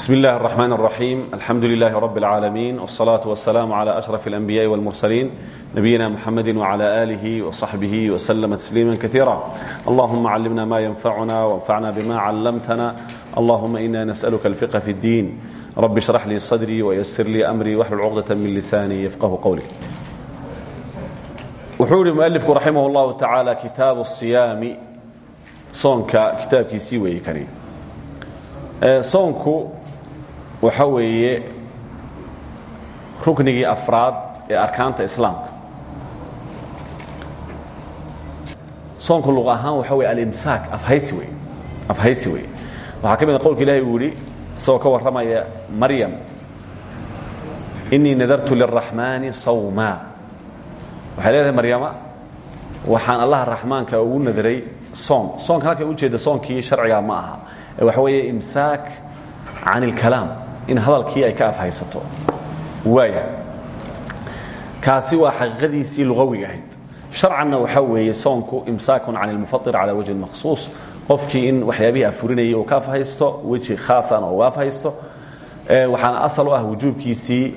بسم الله الرحمن الرحيم الحمد لله رب العالمين والصلاة والسلام على أشرف الأنبياء والمرسلين نبينا محمد وعلى آله وصحبه وسلم تسليما كثيرا اللهم علمنا ما ينفعنا وانفعنا بما علمتنا اللهم إنا نسألك الفقه في الدين رب اشرح لي صدري ويسر لي أمري واحلل عقدة من لساني يفقه قولي wuxuu ihi mualifku raximah اllahu tacaala kitaabu الصiyaami soonka kitaabkiisii weeye kani soonku waxa weeye ruknigii afraad ee arkaanta islaamka. Soonku luq waxa weye alimsaak afhaysi wey afhaysi wey waxaa ka mid a qowlka ka warramaya maryam inii nadartu lلraxmaani sawma. Waxay maryama waxaan allaha raxmaanka ugu nadaray soon. Soonkan halkay ujeeda soonkii sharciga ma aha. Waxa weeye imsaak can اlkalaam in hadalkii ay ka afhaysato waaya kaasi waa xaqiiqadiisii lugawiga ahayd sharcanna waxaa weeye soonku imsaakun can اlmufaطir calى wajhi makhsuus qofkii in waxyaabihii afurinayay uu ka afhaysto weji khaasana uga afhaysto waxaana asal u ah wujuubkiisii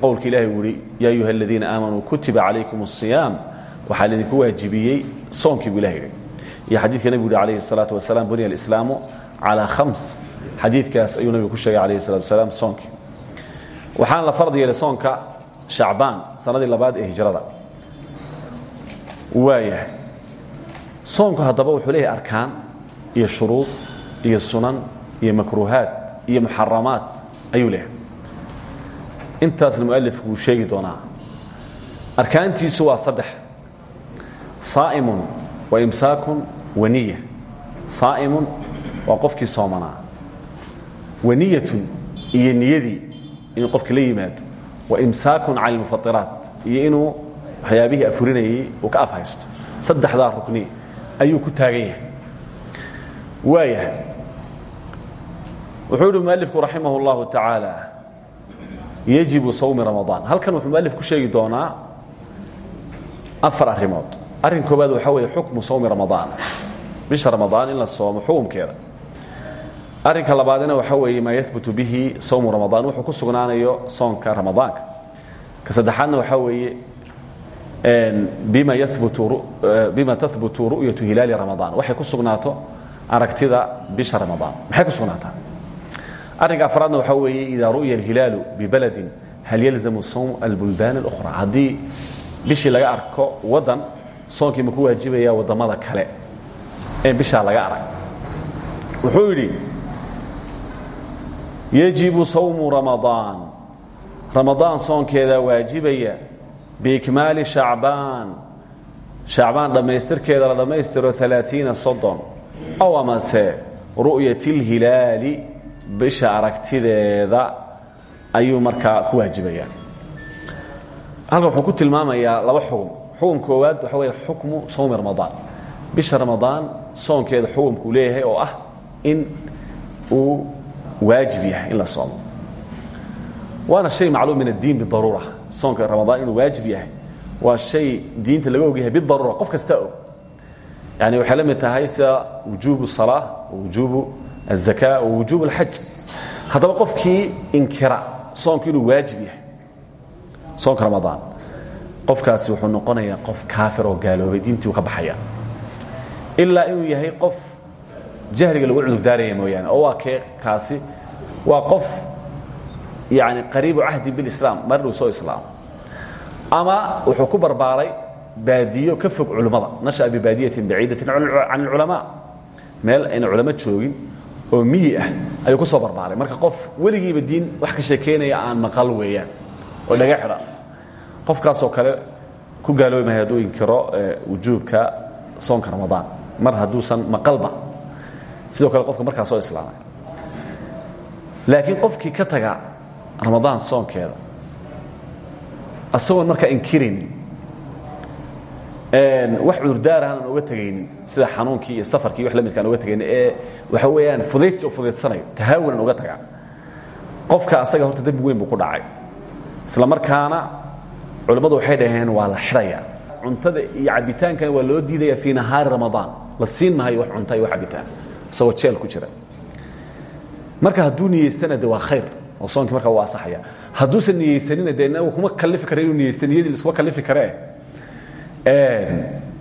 qowlka ilahi uu ihi ya ayuha اladiina aamanuu kutiba calaykum الصiyaam waxaa laydinku waajibiyey soonkii buu ilah yidhi iyo xadiidka nebigu uhi alayhi الsalaaةu wasalaam bunya اlislaamu calaa hams xadiidkaas ayuu nabigu ku sheegay calayhi salatu salaam soonka waxaana la fard yeelay soonka shacbaan sanadii labaad ee hijrada waayahay soonku haddaba wuxuu leeyahay arkaan iyo shuruud iyo sunan iyo makruuhaad iyo muxaramaad ayuu leeyahay intaasna mualif wuu sheegi doonaa arkaantiisu waa saddex saa'imun wa imsaakun wa niya saa'imun waa qofkii soomanaa wa niyatun iyo niyadii inuu qofki la yimaado. Wa imsaakun cani lmufatiraat iyo inuu waxyaabihii afurinayey uu ka afhaysto. Saddexdaa rukni ayuu ku taagan yahay. Waayahay wuxuu yihi mualifku raximah اllahu tacaala yajibu sawmi ramadaan. Halkan wuxuu mualif ku sheegi doonaa afar arrimood. Arrin koobaad waxaa weeye xukmu sawmi ramadaan. Bisha ramadaan in la soomo xukumkeeda arrinka labaadina waxaa weeye maa yahbutu bihi sawmu ramadaan. Wuxuu ku sugnaanayo soonka ramadaanka. Ka saddexaadna waxaa weeye bima tahbutu ru'yatu hilaali ramadaan. Waxay ku sugnaato aragtida bisha ramadaan. Maxay ku sugnaataa? Arrinka afraadna waxaa weeye ida ru'ya alhilaalu bibaladin hal yalzamu sawm albuldaan اlأkhra haddii bishii laga arko waddan soonkii ma ku waajibaya waddamada kale ee bishaa laga arag. Wuxuu yidhi yajibu sawmu ramadaan ramadaan soonkeeda waajibaya biikmaali shacbaan shacbaan dhammaystirkeeda la dhammaystiro aaaiina soddon ow amase ru'yat اlhilaali bisha aragtideeda ayuu markaa ku waajibaya halkan wuxuu ku tilmaamayaa laba xukm xukun koowaad waxa weeye xukmu sawmi ramadaan bisha ramadaan soonkeeda xukumkuu leeyahay oo ah in uu waajib yahay in la soomo waana shay macluum min addiin bidaruura soonka ramadaan inuu waajib yahay waa shay diinta laga ogyahay bidaruura qof kasta og yani waxay la mid tahay sida wujuubu الsalaa wujuubu الzaka wujuub اlxaj haddaba qofkii inkira soonku inuu waajib yahay soonka ramadaan qofkaasi wuxuu noqonayaa qof kaafir oo gaaloobay diintii uu ka baxaya ilaa inuu yahay qof jahliga lagu cudurdaaraya mooyaane. Oo waa kee kaasi. Waa qof yani qariibu cahdi biاlislaam mardhow soo islaamo. Ama wuxuu ku barbaaray baadiyo ka fog culummada nasha'a bibaadiyatin baciidatin can اlculamaa meel ayna culamo joogin oo miyi ah ayuu ku soo barbaaray. Marka qof weligiiba diin wax ka sheekeynaya aan maqal weeyaan oo dhaga xidhan qofkaasoo kale ku gaaloobi maayo hadduu inkiro eh, wujuubka soonka ramadaan. Mar hadduusan maqalba sidoo kale qofka markaa soo islaamay. Laakiin qofkii ka taga ramadaan soonkeeda asagoon markaa inkiraynin wax cudurdaar aanan oga tegaynin sida xanuunkii iyo safarkii wax la midka aan oga tegaynin ee waxa weeyaan fudaydsi oo fudaydsanayo tahaawunan oga taga. Qofka asaga horta dembi weyn buu ku dhacay. Isla markaana culimmadu waxay dhaheen waa la xidhaya. Cuntada iyo cabitaankana waa loo diidaya fii nahaari ramadaan. La siin mahayo wax cunta iyo wax cabitaan isagoo jeel ku jira. Marka hadduu niyeystana waa khayr. Oo soonkii markaa waa asaxaya. Hadduusan niyeysanina de kuma kalifi kara inuu niyeysta niyadii liskuma kalifi karee.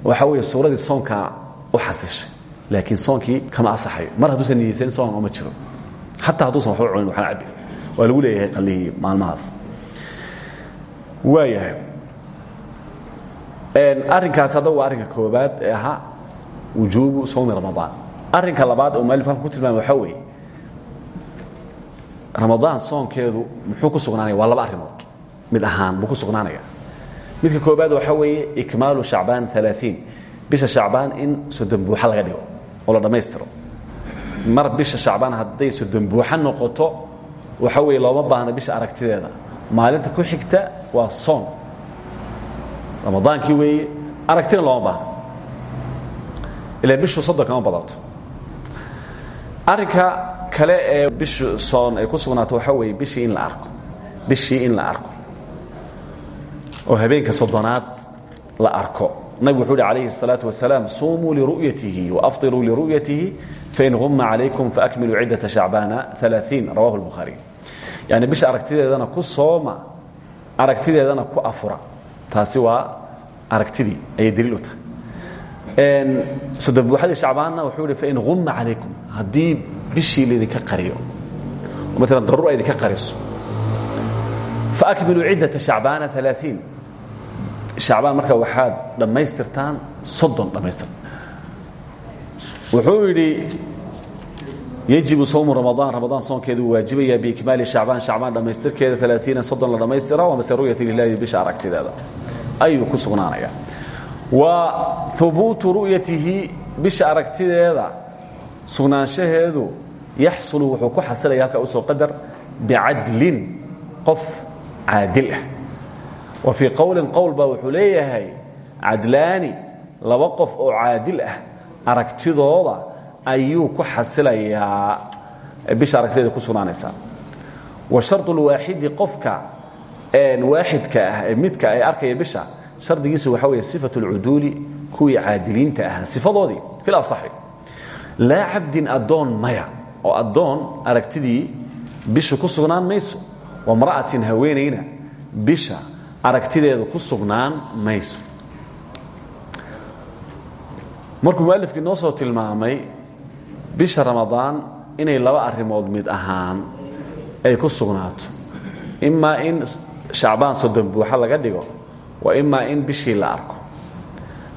Waxaa weeye suuradii soonkaa u xasishay laakiin soonkii kama asaxayo. Mar hadduusan niyeysanin soon oma jiro. Xataa hadduusan waxba cunin waxna cabi waa lagu leeyahay qalihii maalmahaas. Waayahay. Arrinkaas haddaba waa arrinka koobaad ee ahaa wujuubu sawmi ramadaan arrinka labaad oo mualif halkan ku tilmaamay waxaa weeye ramadaan soonkeedu muxuu ku sugnaanaya? Waa laba arrimood. Mid ahaan buu ku sugnaanaya. Midka koobaad waxaa weeye ikmaalu shacbaan aaaiin bisha shacbaan in soddon buuxa laga dhigo oo la dhammaystiro. Mar bisha shacbaan hadday soddon buuxa noqoto waxa weeye looma baahna bisha aragtideeda. Maalinta ku xigta waa soon. Ramadaankii weeye aragtina looma baahno ila bishu soddon kama badato arrinka kale ee bishu soon ay ku sugnaato waxaa weeye bishii in la arko bishii in la arko oo habeenka soddonaad la arko nabigu wuxuu uhi calayhi الsalaaةu wasalaam sumuu liru'yatihi waafطiruu liru'yatihi fain humma calaykum faakmiluu ciddata shacbaana aaaiin rawahu اlbukhaari yani bisha aragtideedana ku sooma aragtideedana ku afura taasi waa aragtidii ayay daliil u tahay soddon buuxadii shacbaanna wuxuu ihi fain humma calaykum haddii bishii laydinka qariyo oo maalan daruur ay idinka qariso. Faakmiluu ciddata shacbaana aaaiin shacbaan marka waxaad dhammaystirtaan soddon dhammaystir. Wuxuu yidhi yajibu sawmu ramadaan ramadaan soonkeedu waajibaya biikmaali shacbaan shacbaan dhammaystirkeeda alaaiina soddon la dhammaystira waa mase ru'yati lilahi bisha aragtideeda ayuu ku sugnaanaya wa hubuutu ru'yatihi bisha aragtideeda sugnaanshaheedu yaxsulu wuxuu ku xasilaya halkaa u soo qadar bicadlin qof caadil ah. Wa fii qowlin qowl baa wuxuu leeyahay cadlaani laba qof oo ah aragtidooda ayuu ku xasilayaa. Bisha aragtideeda ku sugnaanaysaa wa shardulwaaxidi qofka waaxidka ah ee midka ay arkaya bisha shardigiisu waxaa weeye sifat اlcuduuli kuwii caadiliinta ahaa sifadoodii fil asaxi. Laa cabdin addoon maya oo addoon aragtidii bishu ku sugnaan mayso wa mra'atin haweenayna bisha aragtideedu ku sugnaan mayso. Markuu mualifkii noo soo tilmaamay bisha ramadaan inay laba arrimood mid ahaan ay ku sugnaato. Imaa in shacbaan soddon buuxa laga dhigo wa imaa in bishii la arko.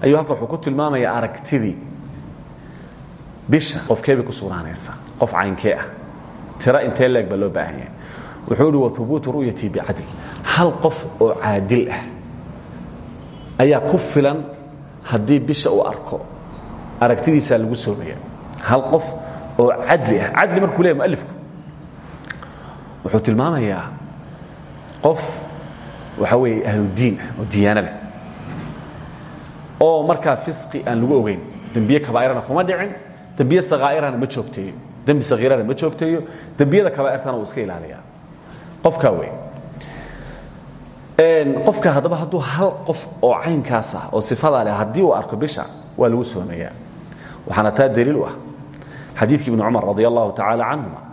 Ayuu halka wuxuu ku tilmaamayaa aragtidii. Bisha qofkee bay ku sugnaanaysaa qof caynkee ah. Tiro intee leeg baa loo baahan yahay. Wuxuu ihi wa hubuutu ru'yatii bicadl hal qof oo caadil ah ayaa ku filan haddii bisha uu arko. Aragtidiisaa lagu soomaya hal qof oo cadli ah cadli markuu leeya mualifku wuxuu tilmaamayaa qof waxaa weeye ahludiin ah oo diyaano leh. Oo markaa fisqi aan lagu ogeyn dembiye kabaa'irana kuma dhicin dembiye sakaa'irana ma joogteeyo dembi sakiirana ma joogteeyo dembiyada kabaa'irtana uu iska ilaaliyaa. Qofkaa wey qofka haddaba hadduu hal qof oo caynkaas ah oo sifadaa leh haddii uu arko bisha waa lagu soomayaa waxaana taa daliil u ah xadiidkii ibni cumar radi allahu tacaala canhuma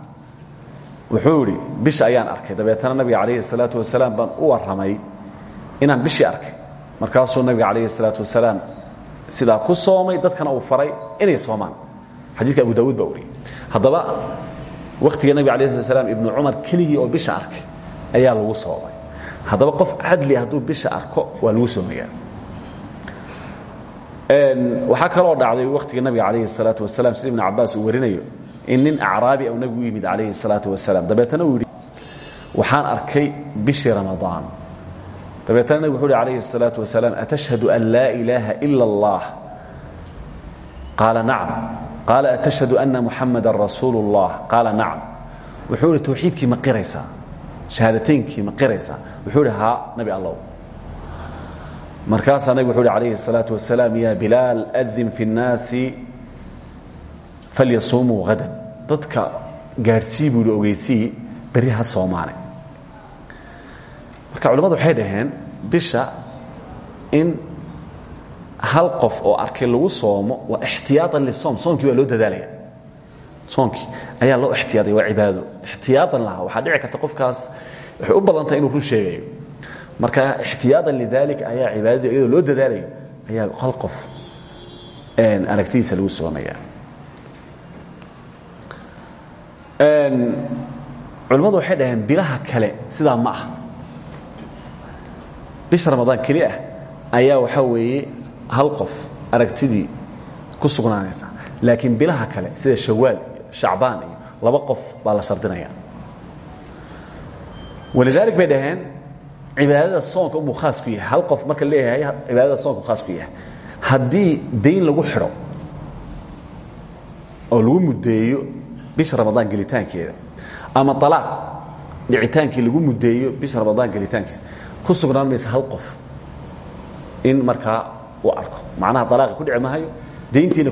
wuxuu idhi bisha ayaan arkay. Dabeetana nabiga calayhi salaatu wasalaam baan u warramay inaan bishii arkay. Markaasuu nabiga calayhi salaatu wasalaam sidaa ku soomay dadkana uu faray inay soomaan. Xadiidka abu daawuud baa wariyey. Haddaba wakhtiga nabiga alayh slat slam ibnu cumar keligii oo bisha arkay ayaa lagu soomay. Haddaba qof cadli hadduu bisha arko waa lagu soomayaa. Waxaa kaloo dhacday wakhtiga nabiga calayhi salaatu wasalaam sida ibnu cabaas uu warinayo in nin acraabi u nabigu u yimid calayhi الsalaaةu wasalaam dabeetana uu yidhi waxaan arkay bishii ramadaan dabeetana nabig wuxu uhi calayhi الsalaaةu wasalaam atashhadu an laa ilaaha ila اllah qaala nacam qaala atashhadu ana muxamada rasuulu اllah qaala nacam wuxuu ihi tawxiidkii ma qiraysaa shahaadataynkii ma qiraysaa wuxuu ihi haa nabi allow markaasaa nabig wuxu uhi calayhi الsalaaةu wasalaam ya bilaal adin fi الnaasi falyasuumuu hadan dadka gaadhsii buu ihi ogeysii berri ha soomaane marka culimmadu waxay dhaheen bisha in hal qof oo arkay lagu soomo waa ixtiyaaan lisoom soomkii baa loo dadaalaya soonkii ayaa loo ixtiyaaday waa cibaado ixtiyaadan laha waxaa dhici karta qofkaas waxay u badan tahay inuu run sheegayo marka ixtiyaadan lidaalika ayaa cibaadadii iyadoo loo dadaalayo ayaa hal qof aragtidiisa lagu soomaya culimmadu waxay dhaheen bilaha kale sidaa ma ah bisha ramadaan keli ah ayaa waxaa weeye hal qof aragtidii ku sugnaanaysa. Laakiin bilaha kale sida shawaal iyo shacbaan iyo laba qof baa la shardinaya. Walidalik bay dhaheen cibaadada soonka umuu khaas ku yahay hal qof marka leeyahay cibaadada soonka khaas ku yahay haddii dayn lagu xidho oo lagu muddeeyo bisha ramadaan gelitaankeeda ama alaaq dhicitaankii lagu muddeeyo bisha ramadaan gelitaankiisa. Ku sugnaan maysa hal qof in markaa uu arko. Macnaha alaaqi ku dhici mahayo dayntiina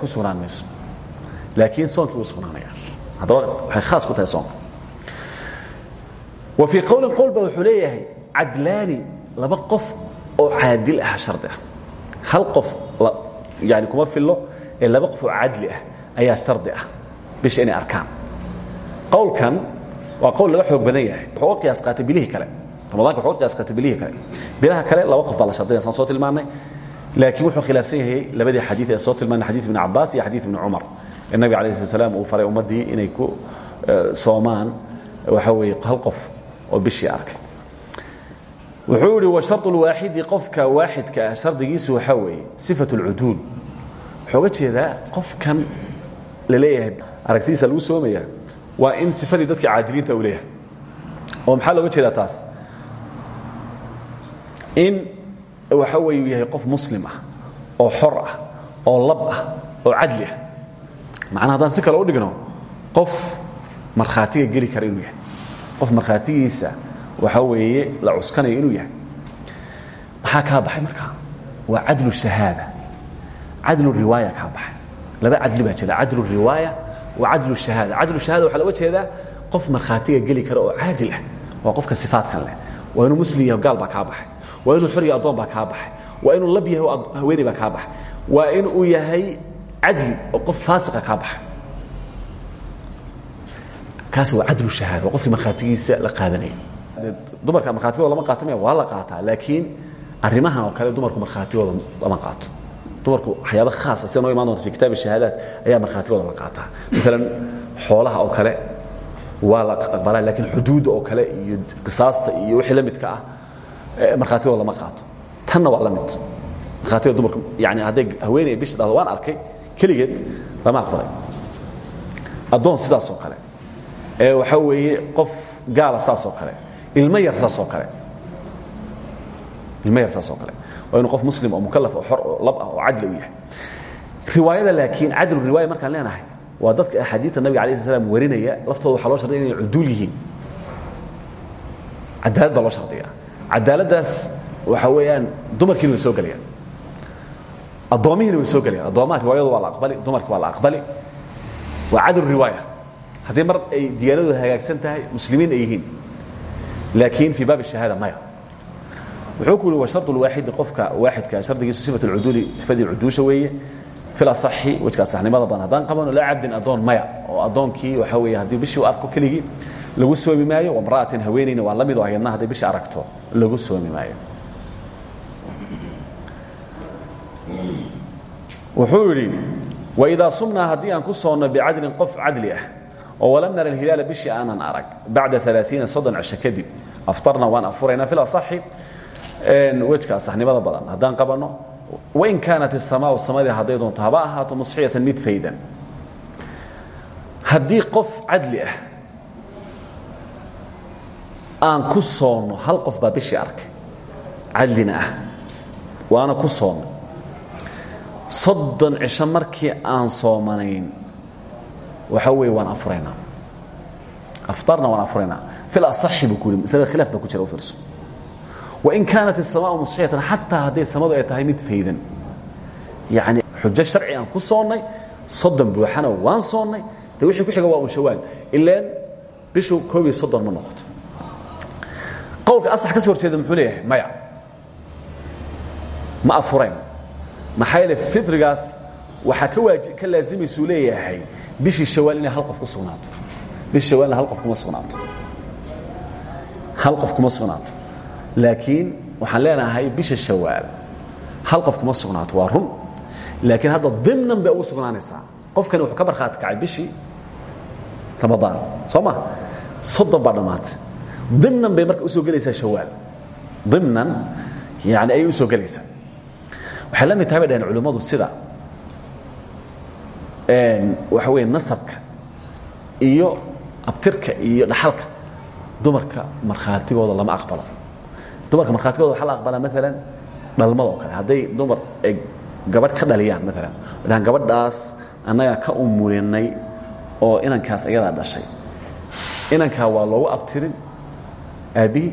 ku sugnaan mayso. Laakiin soonkii wuu sugnaanaya haddaba waxay khaas ku tahay soonka. Wa fii qowlin qowl ba wuxuu leeyahay cadlaani laba qof oo caadil ah shardi ah. Hal qof yani kuma fillo ee laba qof oo cadli ah ayaa shardi ah. Bisha inay arkaan. Qowlkan waa qowl laga xoog badan yahay. Wuxuu u qiyaas qaatay bilihii kale. Ramadaanka wuxuu u qiyaas qaatay bilihii kale. Bilaha kale laba qof baa la shardinaya saan soo tilmaannay. Laakiin wuxuu khilaafsan yahay labadii xadiid ee soo tilmaanay xadiid ibn cabbaas iyo xadiid ibn cumar. Ee nabiga alayh slat slam uu faray ummaddii inay ku soomaan waxaa weeye hal qof oo bishii arkay. Wuxuu yidhi washardu lwaaxidi qofka waaxidka ah shardigiisu waxaa weeye sifat اlcuduul wuxuu ga jeedaa qofkan la leeyahay aragtidiisa lagu soomaya waa in sifadii dadka caadiliinta uu leeyahay. Oo maxaa looga jeedaa taas? In waxa weeye uu yahay qof muslim ah oo xor ah oo lab ah oo cadli ah. Macnaa haddaan si kale u dhigno qof markhaatiga geli kara inuu yahay. Qof markhaatigiisa waxaa weeye la cuskanayo inuu yahay. Maxaa kaa baxay markaa? Waa cadlu shahaada. Cadlu riwaaya kaa baxay laba cadli baa jira cadlu riwaaya wa cadlu shahaada. Cadlu shahaada waxaa looga jeedaa qof markhaatiga geli kara oo caadil ah waa qofka sifaadkan leh. Waa inuu muslim yahay gaal baa kaa baxay. Waa inuu xor yahay addoon baa kaa baxay. Waa inuu lab yahay oo haweeney baa kaa baxay. Waa in uu yahay cadli oo qof faasiqa kaa baxay. Kaas waa cadlu shahaada waa qofkii markhaatigiisa la qaadanaya dumarka markhaatigooda lama qaatamaya waa la qaataa laakiin arrimahan oo kale dumarku markhaatigooda lama qaato dumarku waxyaaba khaasa sida noo imaan doonta fi kitaab shahaadaat ayaa markhaatigooda la qaataa. Maalan xoolaha oo kale waa la aqbalaa laakiin xuduudda oo kale iyo qisaasta iyo wixii la midka ah markhaatigooda lama qaato. Tanna waa la mid. Markhaatiga dumarku yani hadday haweeney bisha dhahdo waan arkay keligeed lama aqbalay. Addoon sidaas oo kale. Ee waxaa weeye qof gaala saas oo kale. Ilmo yar saas oo kale. Ilmo yar saas oo kale waa inuu qof muslim oo mukalaf oo xor oo lab ah oo cadli u yahay. Riwaayada laakiin cadlu riwaaya markaan leenahay waa dadka axaadiidta nabiga alay sl slam warinaya laftooda waxaa loo shardiya inay cuduul yihiin. Cadaalad baa loo shardiyaa. Cadaaladdaas waxaa weeyaan dumarkiina way soo gelayaan addoomihiina way soo gelayaan addoomaha riwaayadu waa la aqbali dumarki waa la aqbali. Waa cadlu riwaaya. Haddii mar ay diyaanadu hagaagsan tahay muslimiin ay yihiin. Laakiin fii baab shahaada maya wuxuu ku yihi washard lwaaxidi qofka waaxidka shardigiisu sifat lcuduuli sifadii cuduusha weeye filasaxi wejkaa saxnimada badan. Haddaan qabano laa cabdin addoon maya oo addoonkii waxaa weeye haddii bishii u arko keligii lagu soomi maayo wamra'atin haweenayna waa la mid oo hayadna hadday bishi aragto lagu soomi maayo. Wuxuu yidhi waidaa sumnaa haddii aan ku soonno bicadlin qof cadli ah oo walam nara alhilaala bishii aanan arag bacda aaaiina soddon cisho kadib aftarna waan afuraynaa filasaxi lasaxi wejka asaxnimada badan. Haddaan qabanno wain kaanat isamaau samadii hadday doonto haba ahaato musxiyatan mid faydan. Haddii qof cadli ah aan ku soonno hal qof baa bishii arkay. Cadlina ah. Waana ku soonno soddon cisho markii aan soomanayn waxaa weeye waan afuraynaa aftarna waan afuraynaa fi lasaxi buu ku yidhi masalada khilaaf baa ku jira u fiirso wain kaanat isamaau musxiyatan xataa hadday samadu ay tahay mid faydan yacni xujo sharci aan ku soonnay soddon buuxana waan soonnay de wixii ku xiga waa un shawaal ilaan bishu koob iyo soddon ma noqoto qowlka asax ka soo horjeeda muxuu leeyahay maya ma afurayn maxaa yeele fitrigaas waxaa ka waaji ka laasimaysuu leeyahay bishii shawaal inay hal qof ku sugnaato bishii shawaalna hal qof kuma sugnaato hal qof kuma sugnaato laakiin waxaan leenahay bisha shawaal hal qof kuma sugnaato waa run. Laakiin hadda dimnan bay ugu sugnaanaysaa. Qofkani wuxuu ka markhaati kacay bishii ramadaan soo ma soddon baa dhammaatay dimnan bay marka u soo gelaysaa shawaal. Dimnan yani ayay u soo gelaysaa. Waxay la mid tahay bay dhaheen culimmadu sida waxa weeye nasabka iyo abtirka iyo dhaxalka dumarka markhaatigooda lama aqbalo dumarka markhaatigooda waxaa la aqbalaa maalan dhalmada oo kale. Hadday dumar ay gabadh ka dhaliyaan maalan dhahaan gabadhaas annagaa ka umurinay oo inankaas ayadaa dhashay. Inankaa waa loogu abtirin aabbihii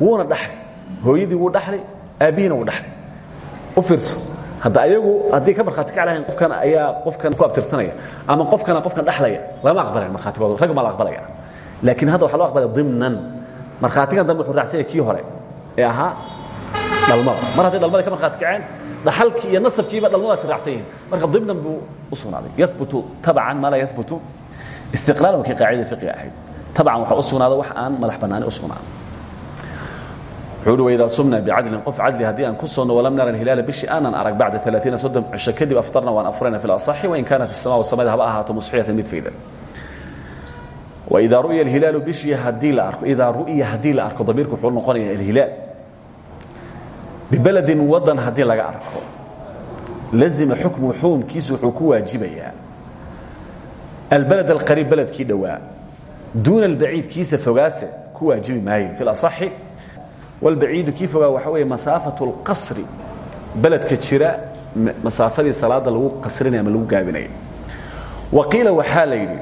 wuuna dhaxlay hooyadii wuu dhaxlay aabbihiina wuu dhaxlay u fiirso hadda ayagu haddii ka markhaati ka lahayn qofkan ayaa qofkan ku abtirsanaya ama qofkana qofkan dhaxlaya lama aqbalayn markhaatigooda rag ma la aqbalaya laakiin hadda waxaa loo aqbalaya dimnan. Markhaatigan dambe wuxuu raacsanya hore ee ahaa dhalmada. Mar hadday dhalmada ka markhaati kaceen dhaxalkii iyo nasabkiiba dhalmadaasi raacsan yihiin marka dimnan buu u sugnaaday. Yahbutu tabcan maa laa yahbutu istiqlaalan wakii qaacidada fiqiga ahayd. Tabcan waxaa u sugnaada wax aan madax bannaani u sugnaan wuxuu uhi waidaa sumna bicadlin qof cadli haddii aan ku soonno walam nara alhilaala bishii aanan arag bacda alaaiina soddon cisho kadib aftarna waan afurayna fi lasaxi wain kaanat isamaau samada haba ahaato musxiyatan mid faydan waidaa ru'ya alhilaalu bishii haddii la arko idaa ru'ya haddii la arko damiirku wuxuu noqonaya alhilaal bibeledin wadan haddii laga arko lazima xukmu xukumkiisu wuxuu ku waajibayaa albaled alqariib beledkii dhowaa duuna albaciid kiisa fogaase ku waajibi maayo fi lasaxi walbaciidu kii fogaa waxaa weeye masaafatu اlqasri beledka jira masaafadii salaada lagu qasrinaya ama lagu gaabinaya wa qiila waxaa la yidhi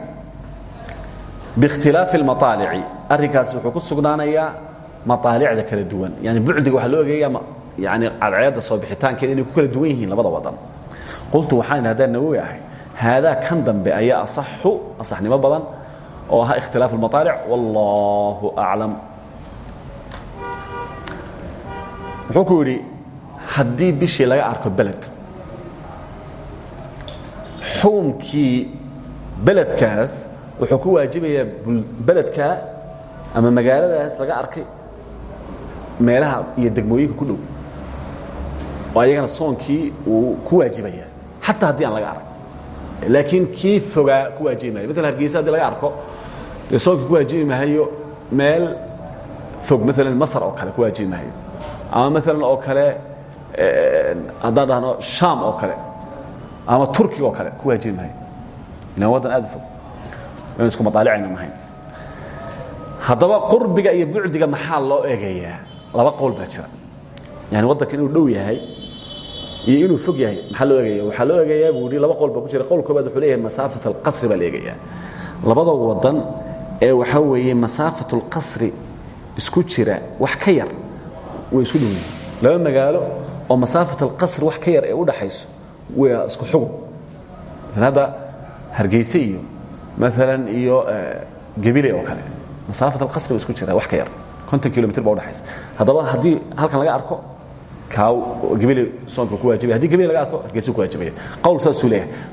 biikhtilaafi اlmaطaalici arrinkaas wuxuu ku sugnaanayaa maطaalicda kala duwan yani bucdiga waxaa loo egeeyaa yani cadceeda soo bixitaankeeda inay ku kala duwan yihiin labada wadan. Qultu waxaan idhi haddaan nawowi ahay haadaa kan dambe ayaa asaxu asaxnimo badan oo ahaa ikhtilaafu اlmaطaalic wallaahu aclam. Wuxuu ku yidhi haddii bishii laga arko beled xukunkii beledkaas wuxuu ku waajibayaa beledkaa ama magaaladaas laga arkay meelaha iyo degmooyinka ku dhow oo ayagana soonkii uu ku waajibaya xataa haddii aan laga arag. Laakiin kii fogaa ku waajibi maayo. Maala hargeysa haddii laga arko dee soonkii ku waajibi maayo meel fog maalan masar oo kale ku waajibi maayo. Ama maalan oo kale haddaan dhahno sham oo kale. Ama turkiga oo kale ku waajibi maayo. Ilan waddan aad u fog. Inu isku maaalicayna nahayn haddaba qurbiga iyo bucdiga maxaa loo eegayaa? Laba qowl baa jira. Yani waddanka inuu dhow yahay iyo inuu fog yahay maxaa loo eegaya? Waxaa loo eegayaa buu yidhi laba qowl baa ku jira. Qowl koobaad wuxuu leeyahay masaafat alqasri baa la eegayaa. Labada waddan ee waxaa weeye masaafat alqasri isku jira wax ka yar way isku dhow yihiin laba magaalo oo masaafat alqasri wax ka yar ee u dhaxayso waa isku maala hadda hargeyse iyo maalan iyo gebile oo kale masaafat alqasri waa isku jira wax ka yar. Konton kilomitr baa udhaxaysa haddaba haddii halkan laga arko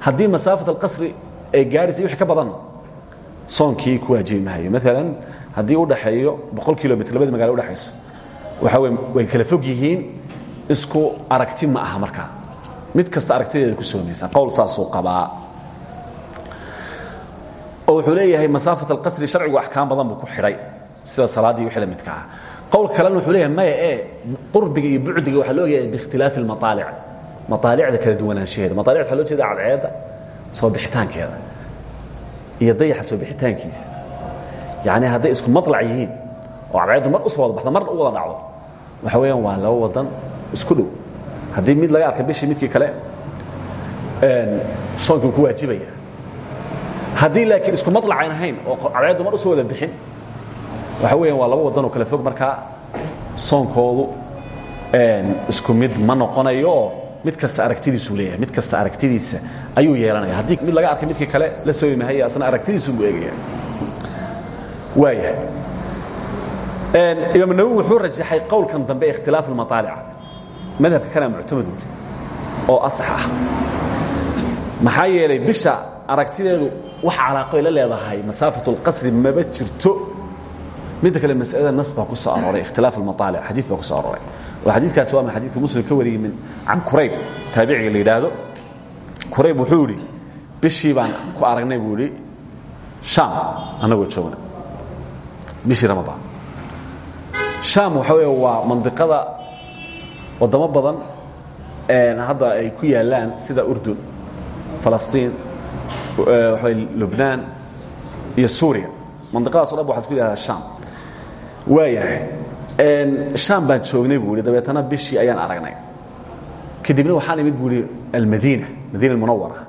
haddii masaafat alqasri ay gaadhaysa wix ka badan soonkii ku waajibi maayo maalan haddii u dhaxeeyo boqol kilomitr labadii magalo udhaxayso waxaa wey way kala fog yihiin isku aragti ma aha markaa. Mid kasta aragtideeda ku soomaysa qowl saasuu qabaa. Oo wuxuu leeyahay masaafat alqasri sharcigu axkaam badan buu ku xidhay sida salaaddii wixii la midka ah qowl kalena wuxuu leeyahay maya ee qurbiga iyo bucdiga waxaa loo eegaya biikhtilaafi almaaalic maaalicda kala duwanaanshaheeda. Maalic waxaa loo jeeda cadceedda soo bixitaankeeda iyo dayaxa soo bixitaankiisa. Yacni hadday isku maطlac yihiin oo cadceeddu mar u soo wada baxda marna u wada dhacdo waxa weeyaan waa laba wadan isku dhow. Haddii mid laga arka bishii midkii kale soonkii ku waajibaya. Haddii laakiin isku maطlacayn ahayn oo cadceeddu mar u soo wada bixin waxa weeyaan waa laba wadanoo kale fog markaa soonkoodu isku mid ma noqonayo oo mid kasta aragtidiisuu leeyahay mid kasta aragtidiisa ayuu yeelanaya. Haddii mid laga arkay midkii kale la sooyi mahaya asna aragtidiisubu eegaya. Waaya imaam nawowi wuxuu rajaxay qowlkan dambe ikhtilaaf almaaalica madhabka kana muctamad wey oo asax ah. Bisha aragtideedu wax calaaqo ay la leedahay masaafat اlqasri maba jirto midda kale masalada nas baa ku soo arooray ikhtilaaf almaطaalic xadiid baa ku soo arooray. Oo xadiidkaasi waa ma xadidka muslim ka wariyey min can kurayb taabiciga la yidhaahdo. Kurayb wuxuu idhi bishii baan ku aragnay buu idhi shaam annagoo joogna. Bishii ramadaan. Shaam waxa wey waa mandiqada wadamo badan hadda ay ku yaalaan sida urdun falastiin waa lubnaan iyo suuriya. Mandiqadaas o dhan ba waxaa isku yihahdaa shaam waayahay shaam baan joognay buu ihi dabeetana bishii ayaan aragnay. Kadibna waxaan imid buu ihi almadiina madiina almunawara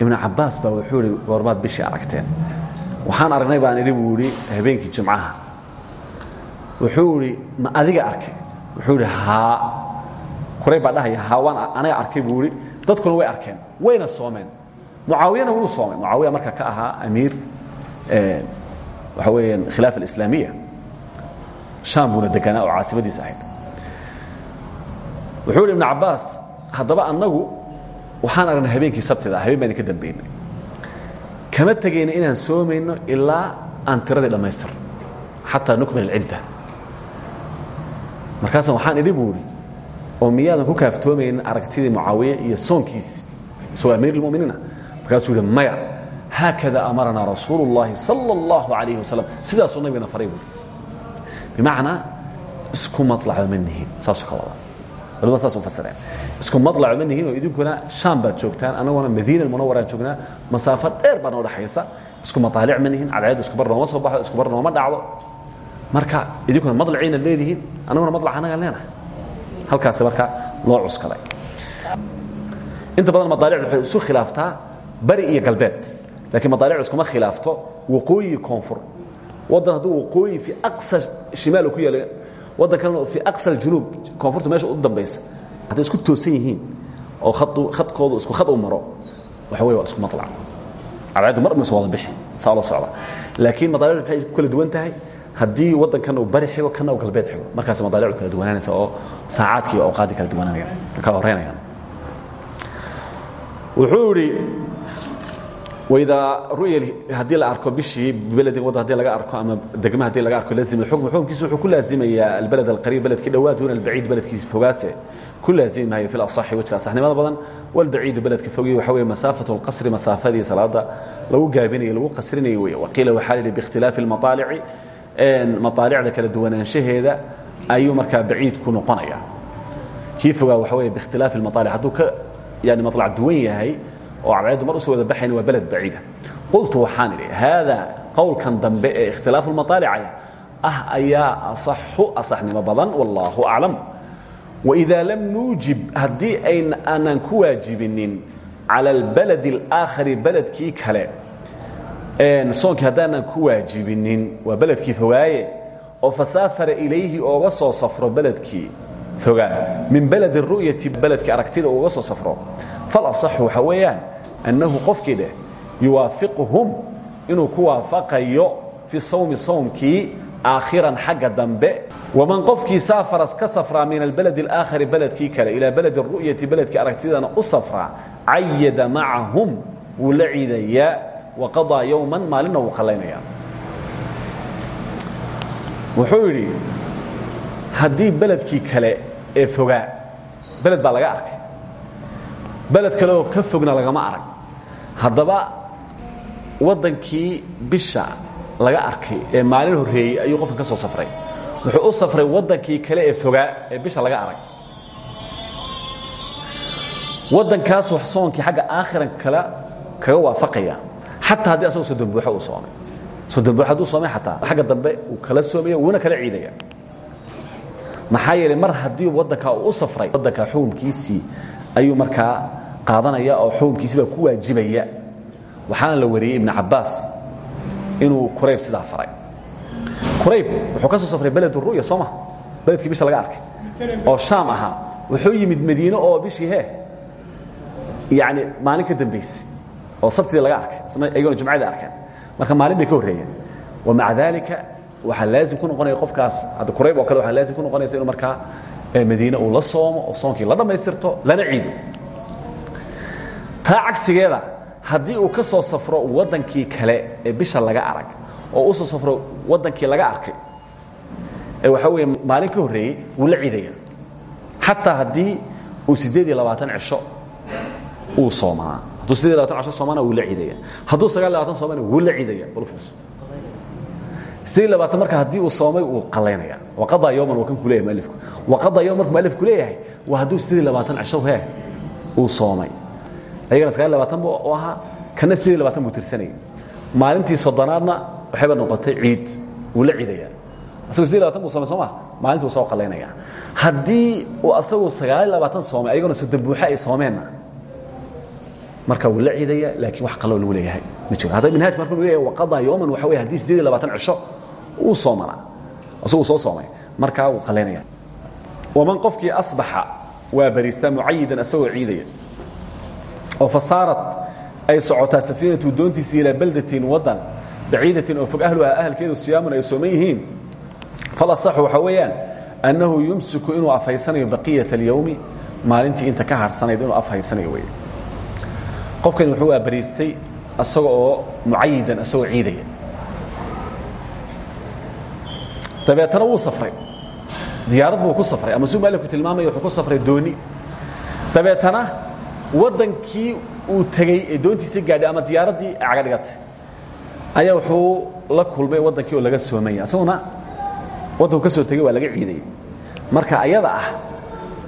ibnu cabaas baa wuxuu ihi goormaad bishii aragteen. Waxaan aragnay baan idhi buu ihi habeenkii jimcaha. Wuxuu idhi ma adiga arkay? Wuxuu idhi haa. Kuray baa dhahaya haa waan anaga arkay buu ihi dadkuna way arkeen wayna soomeen. Mucaawiyana wuu soomay mucaawiya marka ka ahaa amiir waxa weeyaan khilaaf alislaamiya shaam buuna deganaa oo caasimadiis ahayd wuxuu idhi ibnu cabaas haddaba annagu waxaan aragnay habeenkii sabtida habeen baan ka dambaynay kama tegayna inaan soomayno ilaa aan tiradii dhammaystirno xataa nukmil alcidda markaasa waxaan idhi buu idhi oo miyaadan ku kaaftoomaynin aragtidii mucaawiye iyo soonkiisi isagoo amiir lmuminiina markaasuu yidhi maya haakada amaranaa rasuulu اllahi salى اllahu alayh wasalam sidaasuu nabigana faray buui bimacnaa isku malao ma nihiin saasoo kala wada culimada saas u fasireen isku malaco ma nihiin oo idinkuna shaam baad joogtaan annaguna madiina munawaraan joognaa masaafo dheer baa noo dhexaysa isku mataalic ma nihin cadceed iskubar nooma soo baxdo iskubar nooma dhacdo marka idinkuna malciina leedihiin annaguna malac annagaan leenahay halkaas marka loo cuskaday inta badan maaalicdu waxay isu khilaaftaa bari iyo galbeed laakiin maaalicdu iskuma khilaafto waqooyi koonfur wadan hadduu waqooyi fii aqsa shimaal ku yaalla wadan kalena fii aqsa aljunuub koonfurta meesha u dambaysa hadday isku toosan yihiin oo khadkoodu isku khad u maro waxa wey waa isku maطlac cadceeddu mar mayso wada bixi saa loo socda laakiin madaalic maxay ku kala duwan tahay? Haddii wadankan uu bari xigo kana uu galbeed xigo markaas madaalicu kala duwanaanaysa oo saacaadkiiba awqaaddii kala duwanaanayaan kala horeynayaan wuxuu yidhi waidaa ru'ya haddii la arko bishii beledin waddan haddii laga arko ama degma haddii laga arko laazim alxukm xukumkiisu wuxuu ku laazimayaa albeled alqariib beledkii dhowaa duuna albaciid beledkiisa fogaase. Ku laazimi maayo fi lasaxi wejka asaxnimada badan walbaciidu beledka fogi waxa weeye masaafatu alqasri masaafadii salaada lagu gaabinayo lagu qasrinayo wey waqiila waxaa lihi biikhtilaafi almaaalici maaalicda kala duwanaanshaheeda ayuu markaa baciid ku noqonaya. Kii fogaa waxa wey biikhtilaafi almaaalic hadduu ka yani maطlac duwan yahay oo cabcdu mar uso wada baxayn waa baled baciida. Qultu waxaan idhi haadaa qowlkan dambe ee ikhtilaafu lmataalicaya ah ayaa asaxu asaxnimo badan wallaahu aclam. Waidaa lam nuujib haddii ayn aanaan ku waajibinin cala albaladi alaakhari beledkii kale soonkii haddaanaan ku waajibinin waa beledkii fogaaye oo fasaafara ilayhi ooga soo safro beledkii fogaa min baladi ru'yati beledka aragtida uga soo safro. Falasaxu waxa weeyaan annahu qofkii dheh yuwaafiquhum inuu fi sawmi sawmkii aakhiran xagga dambe waman qofkii saafaras ka safraa min albaladi alaakhari beledkii kale ilaa beledi ru'yati beledkii aragtidana u safraa cayada macahum wuu la ciidayaa waqadaa yowman maalinna wuu qallaynayaa wuxuu yidhi haddii beledkii kale ee fogaa beled baa laga arkay beled kale oo ka fogna lagama arag haddaba waddankii bisha laga arkay ee maalin horreeyey ayuu qofkan ka soo safray. Wuxuu u safray waddankii kale ee fogaa ee bisha laga arag. Waddankaas wax soonkii xagga aakhiran kale kaga waafaqaya. Xataa haddii asagoo sodonbuuxo uu soomay. Sodonbuuxo hadduu soomay xataa. Xagga dambe uu kala soomaya wuuna kala ciidaya. Maxaa yeelay mar haddii waddankaa uu u safray waddankaa xukumkiisii ayuu markaa qaadanaya oo xukumkiisii baa ku waajibaya. Waxaana la wariyey ibnu cabbaas inuu kurayb sidaa faray. Kurayb wuxuu ka soo safray beled ru'ya soo ma? Beledkii bisha laga arkay. Oo shaam ahaa. Wuxuu yimid madiine oo bishii he yani maalin ka dambaysay oo sabtidii laga arkay iyagona jumcadii arkeen. Marka maalin bay ka horreeyeen. Wa maca daalika waxaa laazim ku noqonaya qofkaas. Hadda kurayb oo kale waxaa laazim ku noqonaysa inuu markaa madiine uu la soomo oo soonkii la dhammaystirto lana ciido taa cagsigeeda. Haddii uu ka soo safro waddankii kale ee bisha laga arag oo u soo safro waddankii laga arkay ee waxaa weeye maalin ka horreeyey la ciidaya xataa haddii uu siddeed iyo labaatan cisho uu soomaa. Hadduu siddeed iyo labatan cisho soomana wuu la ciidaya hadduu sagaal iyo labatan la ciidaya balfus siddeed iyo labaatan marka haddii uu soomay wuu qalaynaya waqadaa yowman waa kan ku leeyahay mualifku waqadaa yowman leeyahay waa hadduu siddeed iyo labaatan cisho he uu soomay ayagana sagaal labaatan buu u ahaa. Kana siddeed iyo labaatan buu tirsanayay. Maalintii soddonaadna waxayba noqotay ciid. Wuu la ciidaya asagoo siddeed iyo labatan buu soomay soo ma? Maalintii wuu soo qalaynaya haddii uu asagu sagaal iyo labaatan soomay ayagona soddon buuxa ay soomeenna marka wuu la ciidaya laakiin wax qaloo lagu leeyahay. Ma jiro. Hadda minhaaj marka uu leeyahay waqadaa yowman waxa weeye haddii siddeed labaatan cisho uu soomanaa asaguu soo soomay. Markaa wuu qalaynaya waman qofkii asbaxa waa bariistaa mucayidan asagoo ciidaya oo fasaarat ay socotaa safiinatu doontiisa ilaa baldatin wadan baciidatin oo fog ahluha ahalkeedu siyaamun ay sooman yihiin. Falasaxu waxaa weeyaan annahu yumsiku inuu afhaysanayo baqiyat alyowmi maalintii inta ka harhsanayd inuu afhaysanayo wey qofkani wuxuu aabariistay isaga oo mucayidan isagoo ciidaya. Dabeetana wuu safray. Diyaarad buu ku safray ama suu maalifku tilmaamaya wuxuu ku safray dooni. Dabeetana waddankii uu tegey ee doontiisii gaadhay ama diyaaraddii caga dhigatay ayaa wuxuu la kulmay waddankii oo laga soomaya isaguna waddanku ka soo tegey waa laga ciidayay marka ayada ah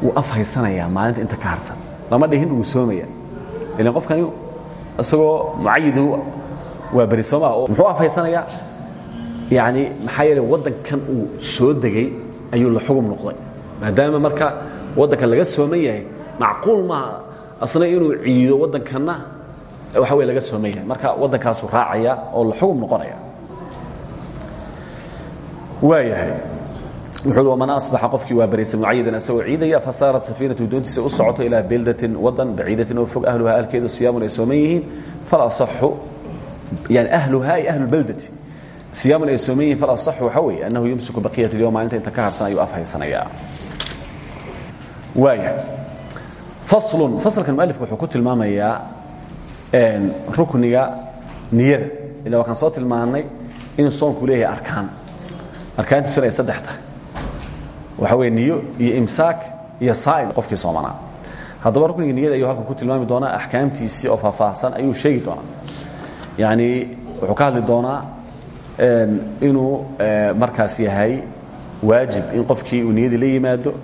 wuu af haysanayaa maalinta inta ka harsan. Lama dhihin wuu soomaya. Ilan qofkani isagoo mucayidu waa beri soomaa oo muxuu af haysanayaa yacni maxaa yeele waddankan uu soo degay ayuu la xugum noqday. Maadaama marka waddankan laga sooman yahay macquul maaha asna inuu ciido waddankanna waxa wey laga sooman yahay marka waddankaasuu raacaya oo la xugum noqonaya. Waayahay wuxuu waman asbaxa qofkii waa bariisay mucayidan isagoo ciidaya fasaarat safiinatu doontiisa u socoto ilaa bildatin wadan baciidatin oo fog ahluha ahalkeedu siyaamun ay sooman yihiin falasaxu yani ahluha ay ahlulbaldati siyaamun ay sooman yihiin falasaxu waxaa weeye annahu yumsiku baqiyat اlyowm maalinta inta ka harsan ayuu afhaysanayaa waaya faslun faslkan mualifku wuxuu ku tilmaamayaa rukniga niyada. Ila waa kaan soo tilmaanay inuu soonku leeyahay arkaan. Arkaantiisuna ay saddex tahay. Waxaa weye niyo iyo imsaak iyo saa'il qofkii soomanaa haddaba rukniga niyada ayuu halkan ku tilmaami doonaa axkaamtiisii oo faahfaahsan ayuu sheegi doonaa. Yacni wuxuu ka hadli doonaa inuu markaas yahay waajib in qofkii uu niyadii la yimaado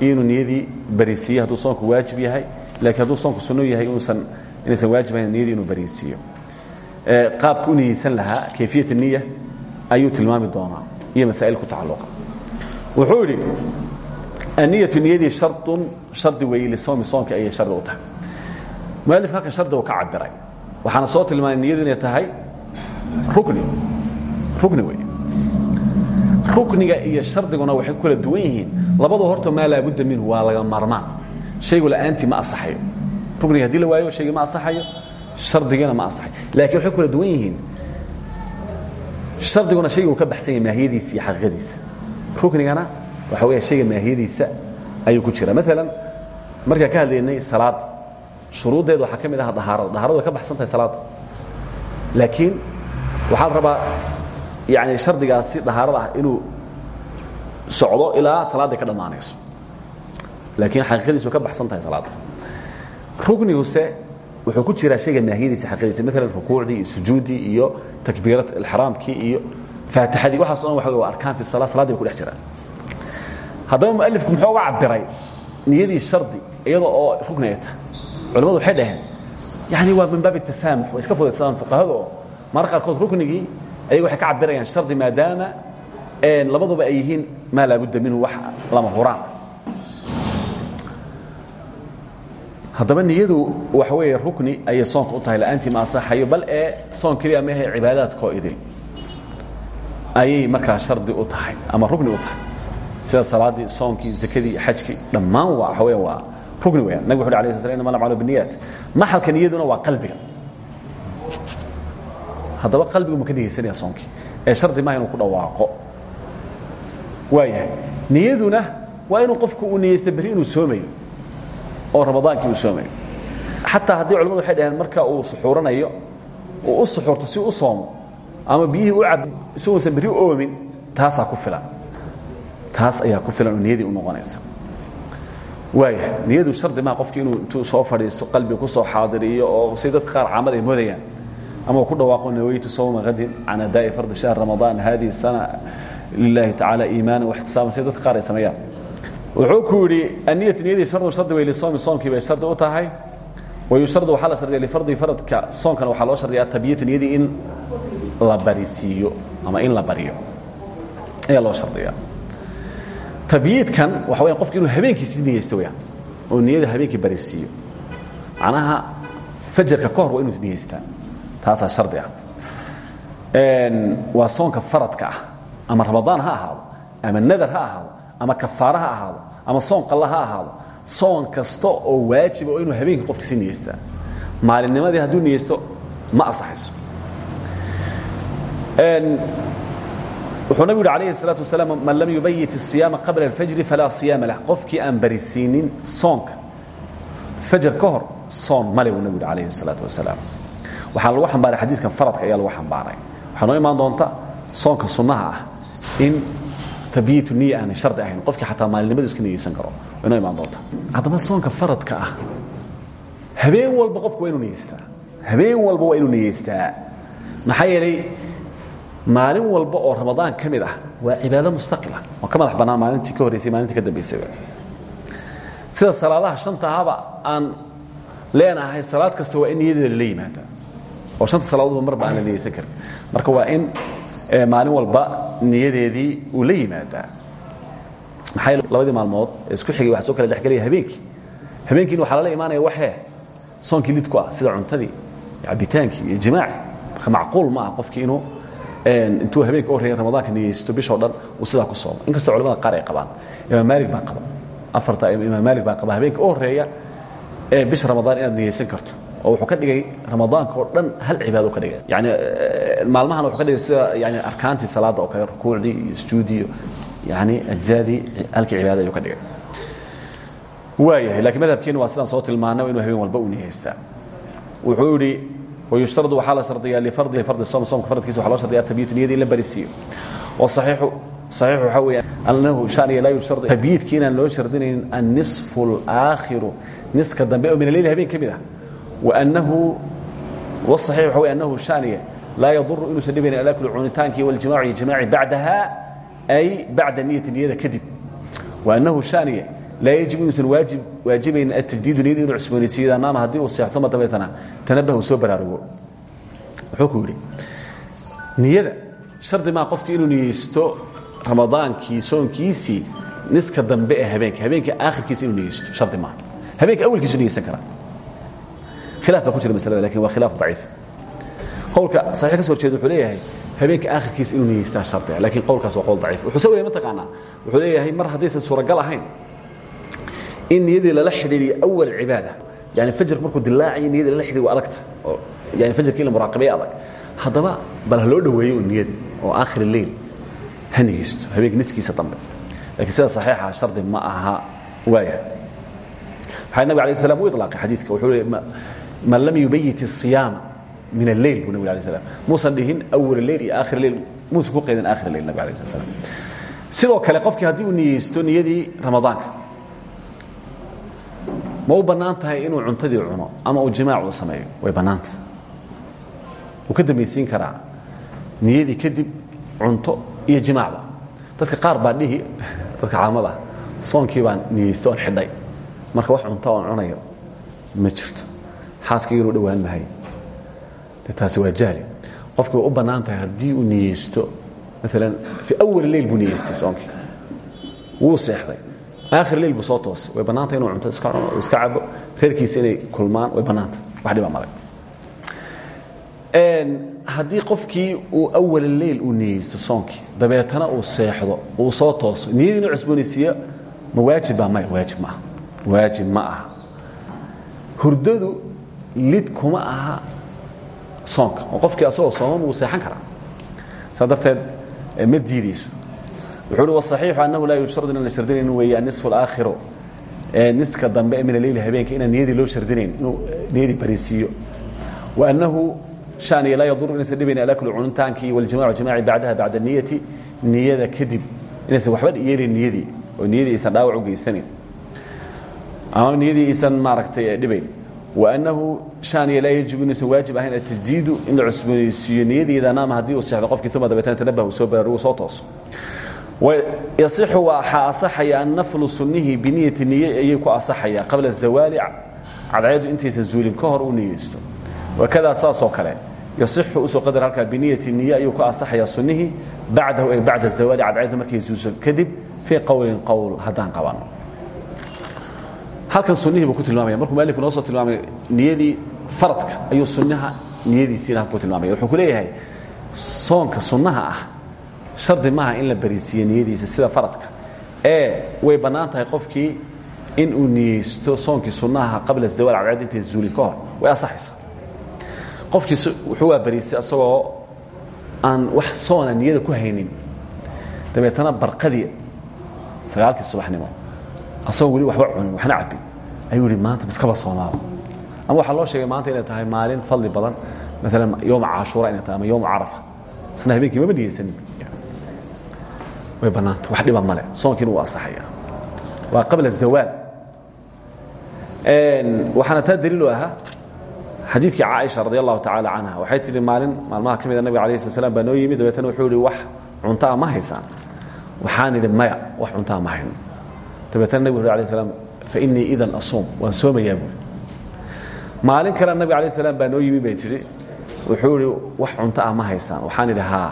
inuu niyadii bariisiiyo hadduu soonku waajib yahay laakiin hadduu soonku sunno yahay inuusan inaysan waajib ahayn niyadii inuu bariisiiyo qaabka u niyeysan lahaa kayfiyat niya ayuu tilmaami doonaa iyo masaa'il ku tacalluqa. Wuxuu yidhi anniyatu niyadii shardun shardi weeye lisawmi soonka ayay shardi u tahay. Mualifka halkan shardi uu ka cabiray waxaana soo tilmaamay niyadu inay tahay rukni rukni wey rukniga iyo shardiguna waxay ku kala duwan yihiin labadu horta maa laabudda minhu waa laga maarmaan shaygu la'aantii ma asaxayo. Rukniga haddii la waayo shaygii ma asaxayo shardigana ma asaxayo. Laakiin waxay kala duwan yihiin shardiguna shayga uu ka baxsan yahay maahiyadiisa iyo xaqiiqadiisa. Ruknigana waxa weya shayga maahiyadiisa ayuu ku jira. Maalan markaan ka hadlaynay salaada shuruuddeeda waxaa ka mid aha dahaarada dahaaradu way ka baxsan tahay salaada laakiin waxaa la rabaa yani shardigaasi dahaarada ah inuu socdo ilaa salaadday ka dhammaanayso. Laakiin xaqiiqadiisu ka baxsan tahay salaadda. Rukniguse wuxuu ku jiraa shayga maahiyadiisa xaqiiqadiisa maalan rukuucdii iyo sujuuddii iyo takbiirat ixraamkii iyo faatixadii. Waxaas o dhan waxa waa arkaan fi sala saladdii bay ku dhex jiraan. Haddaba mualifku muxuu uga cabiray niyadii shardi iyada oo rukni ay tahay culamadu waxay dhaheen yani waa min baabi tasaamux way iska fudaysadaan fuqahada oo mararka qaarkood ruknigii ayaga waxay ka cabirayaan shardi maadaama labaduba ay yihiin maa laabudda minhu wax lama huraan. Haddaba niyadu waxa weeye rukni ayay soonka u tahay la'aantii ma asaxayo bal ee soon keliya ma ahe cibaadaadkoo idil ayay markaa shardi u tahay ama rukni u tahay. Sida salaaddii soonkii zakadii xajkii dhammaan waa weya waa rukni weyaan nabig wuxu alay sl inama alacmalu biniyat maxalka niyaduna waa qalbiga. Haddaba qalbigu ma ka niyeysanaya soonkii. Ee shardi maaha inuu ku dhawaaqo waayahay niyaduna waa inuu qofku uu niyeysta berri inuu soomayo oo ramadaankii uu soomayo. Xataa haddii culamadu waxay dhaheen marka uu suxuuranayo uu u si u soomo ama biyihii u cab isaguusan berri oomin taasaa ku filan. Taas ayaa ku filan niyadii u noqonaysa waaya niyadu shardi maha qofki inuu intuu soo fadhiisto qalbiga ku soo xaadiriyo oo si dadka qaar caamad ay moodayaan ama ku dhawaaqo nawaytu sawma hadin can adaa'i fardi shahr ramadaan hadihi sana lilahi tacaala iimaana waxtisaaban si dadka qaar wuxuu ku yidhi aniyatu niyadii shardu shardi wey lisoomi soomkii bay shardi u tahay wayushardu waxaa la shardiya lifardi faradka soonkana waxaa loo shardiyaa tabyatu niyadii in la barisiiyo ama in la bariyo ayaa loo shardiyaa tabyiidkan waxa weyan qofki inuu habeenkiisi niyeysto weyaan oo niyada habeenkii barisiiyo macnaha fajarka ka hor inuu niyeystaa taasaa shardi ah waa soonka faradka ah ama ramadaan ha ahaado ama nadar ha ahaado ama kafaare ha ahaado ama soon qalla ha ahaado soon kasta oo waajiba oo inuu habeenkii qofki si niyeystaa maalinnimadii hadduu niyeysto ma asaxayso wuxuu nabigu yidhi alayhi الsalaaةu wasalaam man lam yubayit الصiyaama qabla اlfajri falaa صiyaama lah qofkii aan barisiinin soonka fajar ka hor soon male buu nabigu yidhi alayhi الsalaaةu wasalaam waxaa lagu xambaaray xadiidkan faradka ayaa lagu xambaaray waxaa noo imaan doonta soonka sunnaha ah in tabyiitu niya aanay shardi ahayn qofkii xataa maalinimadu iska niyeysan karo way noo imaan doonta haddaba soonka faradka ah habeen walba qofku waa inuu niyeystaa habeen walba waa inuu niyeystaa maxaa yeelay maalin walba oo ramadaan ka mid ah waa cibaado mustaqila oo ka madax bannaan maalintii ka horraysay maalintii ka dambaysayba sida salaadaha shanta ahaba aan leenahay salaad kasta waa in niyadeeda lala yimaada oo shanta salaadoodba marba aan la niyeysan karin marka waa in maalin walba niyadeedii uu la yimaadaa. Maxaa yeele labadii maalmood ee isku xigay waxa soo kala dhexgelaya habeenkii? Habeenkiina waxaa lala imaanaya waxee soonkii lidku ah sida cuntadii cabitaankii iyo jimaaci. Marka macquul ma ah qofkii inuu intuu habeenka horreeya ramadaanka niyeysto bishoo dhan uu sidaa ku soomo inkastoo culamada qaar ay qabaan. Imaam maalig baa qaba. Afarta imaam maalig baa qaba. Habeenka u horreeya ee bisha ramadaan inaad niyeysan karto oo wuxuu ka dhigay ramadaanka oo dhan hal cibaado ka dhigay. Yani maalmahan wuxuu ka dhigay sida yani arkaantii salaadda oo kale rukuucdii iyo yani ajzaadii halkii cibaada ayuu ka dhigay. Waayahay lakiin madhabkeenu waa sidaan soo tilmaanay inuu habeen walba u niyeystaa wuxuu yidhi wayushtaradu waxaa la shardiyaa lifardihi fardi soom soomka faradkiisa waxaa loo shardiyaa tabyiitu niyadii in la barisiiyo wasaxiixu saxiixu waxaa weeye annahu shaniya laa yushtardu tabyiidki inaan loo shardinaynin annisfu alaakhiru niska dambe oo min aleyli habeen ka waxa weye annahu shaniya laa yaduru inuusan dhibaynin alaakulu cunitaankii waljimaacu iyo jimaaci bacdaha ay bacda niyati niyada kadib waannahu shaniya laa yajib inuusan waajib waajibaynin atajdiidu niyadii inuu cusboonaysiiyo naama haddii uu seexto ma dabeetana tanabah uu soo baraarugo wuxuu ku yidhi niyada shardi maa qofki inuu niyeysto ramadaankii soonkiisii niska dambe ee habeenka habeenka aakhirkiisa inuu niyeysto shardi maaha habeenka awalkiisu niyeysan karaa khilaaf baa ku jira masalada laakiin waa khilaaf daciif. Qowlka saxiix ka soo horjeeda wuxuu leeyahay habeenka aakhirkiisa inuu niyeystaa shardiga lakiin qowlkaas waa qowl daciif. Wuxuu soo wariya mataqaanaa wuxuu leeyahay mar haddaysan suuragal ahayn in niyadii lala xidhiiriyo awal cibaada yani fajarku markuu dilaacayo niyadii lala xidhiir waa adagta oo yani fajarka in la muraaqabeeya adag. Haddaba bal ha loo dhoweeyo un niyadii oo aakhir leyl ha niyeysto habeenka niskiisa dambe. Lakiin sida saxiixa shardi ma aha waaya waxaa nabig alay slam u ilaaqay xadiidka wuxuu le man lam yubayit الصiyaam min alleyl buu nabig alay slam muusan dhihin awal leyl iyo aakhir leyl muusan ku qaydin aakhir leyl nabig alay slat slam sidoo kale qofkii haddii uu niyeysto niyadii ramadaanka ma u bannaan tahay inuu cuntadii cuno ama uu jimaac uu sameeyo way bannaanta wuu ka dambaysiin karaa niyadii kadib cunto iyo jimaacba dadka qaar baa dhihi dadka caamada soonkii baan niyeysta oon xidhay marka wax cunto oon cunayo ma jirto xaaskayga inuu dhowaan mahay de taasi waa jahli qofki way u bannaan tahay haddii uu niyeysto maalan fii awali leyl buu niyeystay soonkii wuu seexday. Aakhir leyl buu soo toosay. Way bannaantay inuu cunto iska cuno iska cabo reerkiisa inay kulmaan way bannaanta wax dhibaa malag haddii qofkii uu awal leyl uu niyeysto soonkii dabeetana uu seexdo uu soo tooso niyadii inuu cusboonaysiiyo ma waajibba maya waajib ma aha. Waajib ma aha. Hurdadu lid kuma aha soonka oo qofkii asagoo sooman wuu seexan karaa. Saa darteed ma diidayso. Wuxuu uhi wasaxiixu annahu laa yushtardu inaan la shardinaynin weeye annisfu alaakhiru niska dambe min aleyli habeenka inaan niyadii loo shardinayn inuu niyadii bariisiiyo waannahu shaniya laa yadur inaysan dhibayn alaklu cunitaankii waljimaacu jimaaci bacdaha bacda niyati niyada kadib inaysan waxba yeelin niyadii oo niyadii aysan dhaawac u geysanayn ama niyadii aysan maaragtay dhibayn waannahu shaniya laa yajibu inaysan waajib ahayn atajdiidu in la cusboonaysiiyo niyadiida naama haddii uu seexdo qofkii uma dabeetana tanabah uu soo baraarugu soo tooso yasixu waxaa asaxaya annaflu sunnihii biniyati niye ayay ku asaxaya qabla azawaali cadceedu intaysan zuulin ka hor u niyeysto wakadaa saasoo kale yasixu u soo qadar halkaa biniyati niye ayuu ku asaxaya sunnihii bacdahu ay bacda azawaali cadceedu markay zuulso kadib fii qowlin qowl haddaan qabano halkan sunnihii buu ku tilmaamaya. Markuu mualifku noo soo tilmaamay niyadii faradka ayuu sunnaha niyadiisiina halku tilmaamaya. Wuxuu ku leeyahay soonka sunnaha ah shardi maaha in la bariisiiyo niyadiisa sida faradka. Ee way bannaan tahay qofkii in uu niyeysto soonkii sunnaha qabla zawaal cadceed intay zuulin ka hor. Way asaxaysaa qofkii wuxuu bariistay asagoo aan wax soona niyada ku haynin. Dabeetana barqadii sagaalkii subaxnimo asagoo weli waxba cunin waxna cabin ayuu yihi maanta miskaba soomaaba ama waxaa loo sheegay maanta inay tahay maalin fadli badan maalan yowma caashuura inay tahay ama yowma carafa. Isna habeenkii maba niyeysanin way bannaanta wax dhiba male soonkiina wuu asaxaya waa qabla azawaal waxaana taa daliil u ahaa xadiidkii caaisha radi allahu tacaala canha. Waxay tihi maalin maalmaha ka mida nabiga alayh slat slam baa noo yimid dabeetana wuxuu ihi wax cuntaa ma haysaan. Waxaan idhi maya wax cuntaa ma hayno dabeetana nabig uri alay slam fainii idan asuum waan soomayaa buuri maalin kale nabig alay slam baa noo yimi bay tidhi. Wuxuu ihi wax cunto ah ma haysaan. Waxaan idhi haa.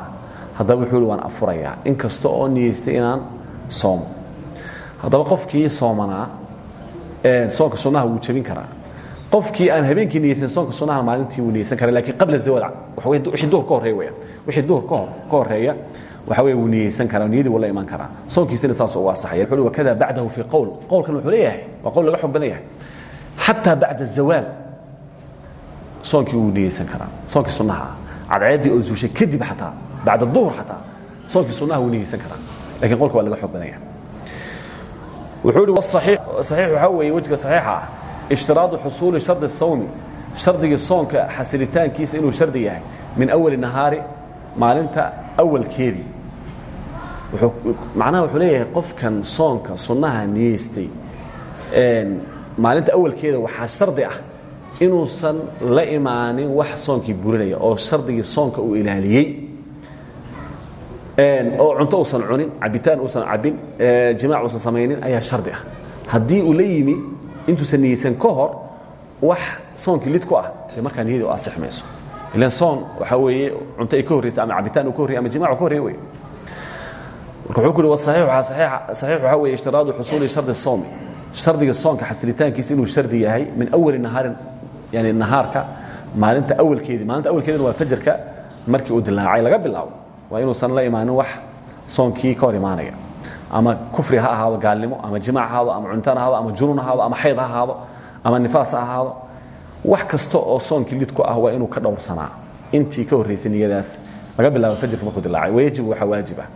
Haddaba wuxuu ihi waan afurayaa. In kasta oo niyeystay inaan soomo haddaba qofkii soomanaa soonka sunnaha wuu jebin karaa. Qofkii aan habeenkii niyeysan soonka sunnaha maalintii wuu niyeysan kara lakiin qabla zawal wixii duhur ka horreeya weyaan wixii duhur ka horreeya waxa weeye wuu niyeysan karaa niyadii wuu la iman karaa. Soonkiisina saas ugu asaxaya wuxuu wakada bacdahu fii qowl. Qowlkan wuxuu leeyahay waa qowl laga xog badan yahay. Xataa bacda zawaal soonkii wuu niyeysan karaa. Soonkii sunnaha ah. Cadceeddii oo zuushay kadib xataa bacda duhur xataa soonkii sunnaha wuu niyeysan karaa. Lakiin qolka waa laga xog badan yahay. Wuxuu ihi saxiix waxaa weeye wejiga saxiixa ah. Ishtiraadu xusuuli shardi sawmi shardigii soonka xasilitaankiisa inuu shardi yahay min awali nahaari maalinta awalkeedii. Macnaha wuxuu leeyahay qofkan soonka sunnaha niyeystay. Maalinta awalkeeda waxaa shardi ah inuusan la imaanin wax soonkii burinaya oo shardigii soonka uu ilaaliyey. Oo cunto uusan cunin cabitaan uusan cabin jimaac uusan samaynin ayaa shardi ah. Haddii uu la yimi intuusan niyeysan ka hor wax soonkii lid ku ah dee markaa niyadii u asix mayso ilan soon waxaa weeye cunto ay ka horreysa ama cabitaan uu ka horrey ama jimac uu ka horrey wey marka wuxuu ku uhi saxiix waxaa weeye ishtiraadu xusuuli shardi soomi shardiga soonka xasilitaankiisa inuu shardi yahay min awali nahaarin yani nahaarka maalinta awalkeedii maalinta awalkeedina waa fajarka markii uu dilaacay laga bilaabo. Waa inuusan la imaanin wax soonkii ka hor imaanaya. Ama kufri ha ahaado gaalnimo ama jimaac ha ahaado ama cuntaan ha ahaado ama junuun ha ahaado ama xayd ha ahaado ama nifaas ha ahaado wax kasta oo soonkii lid ku ah waa inuu ka dhowrsanaa. Intii ka horraysay niyadaas laga bilaabo fajrka markuu dilaacay wayajibu waxaa waajib ah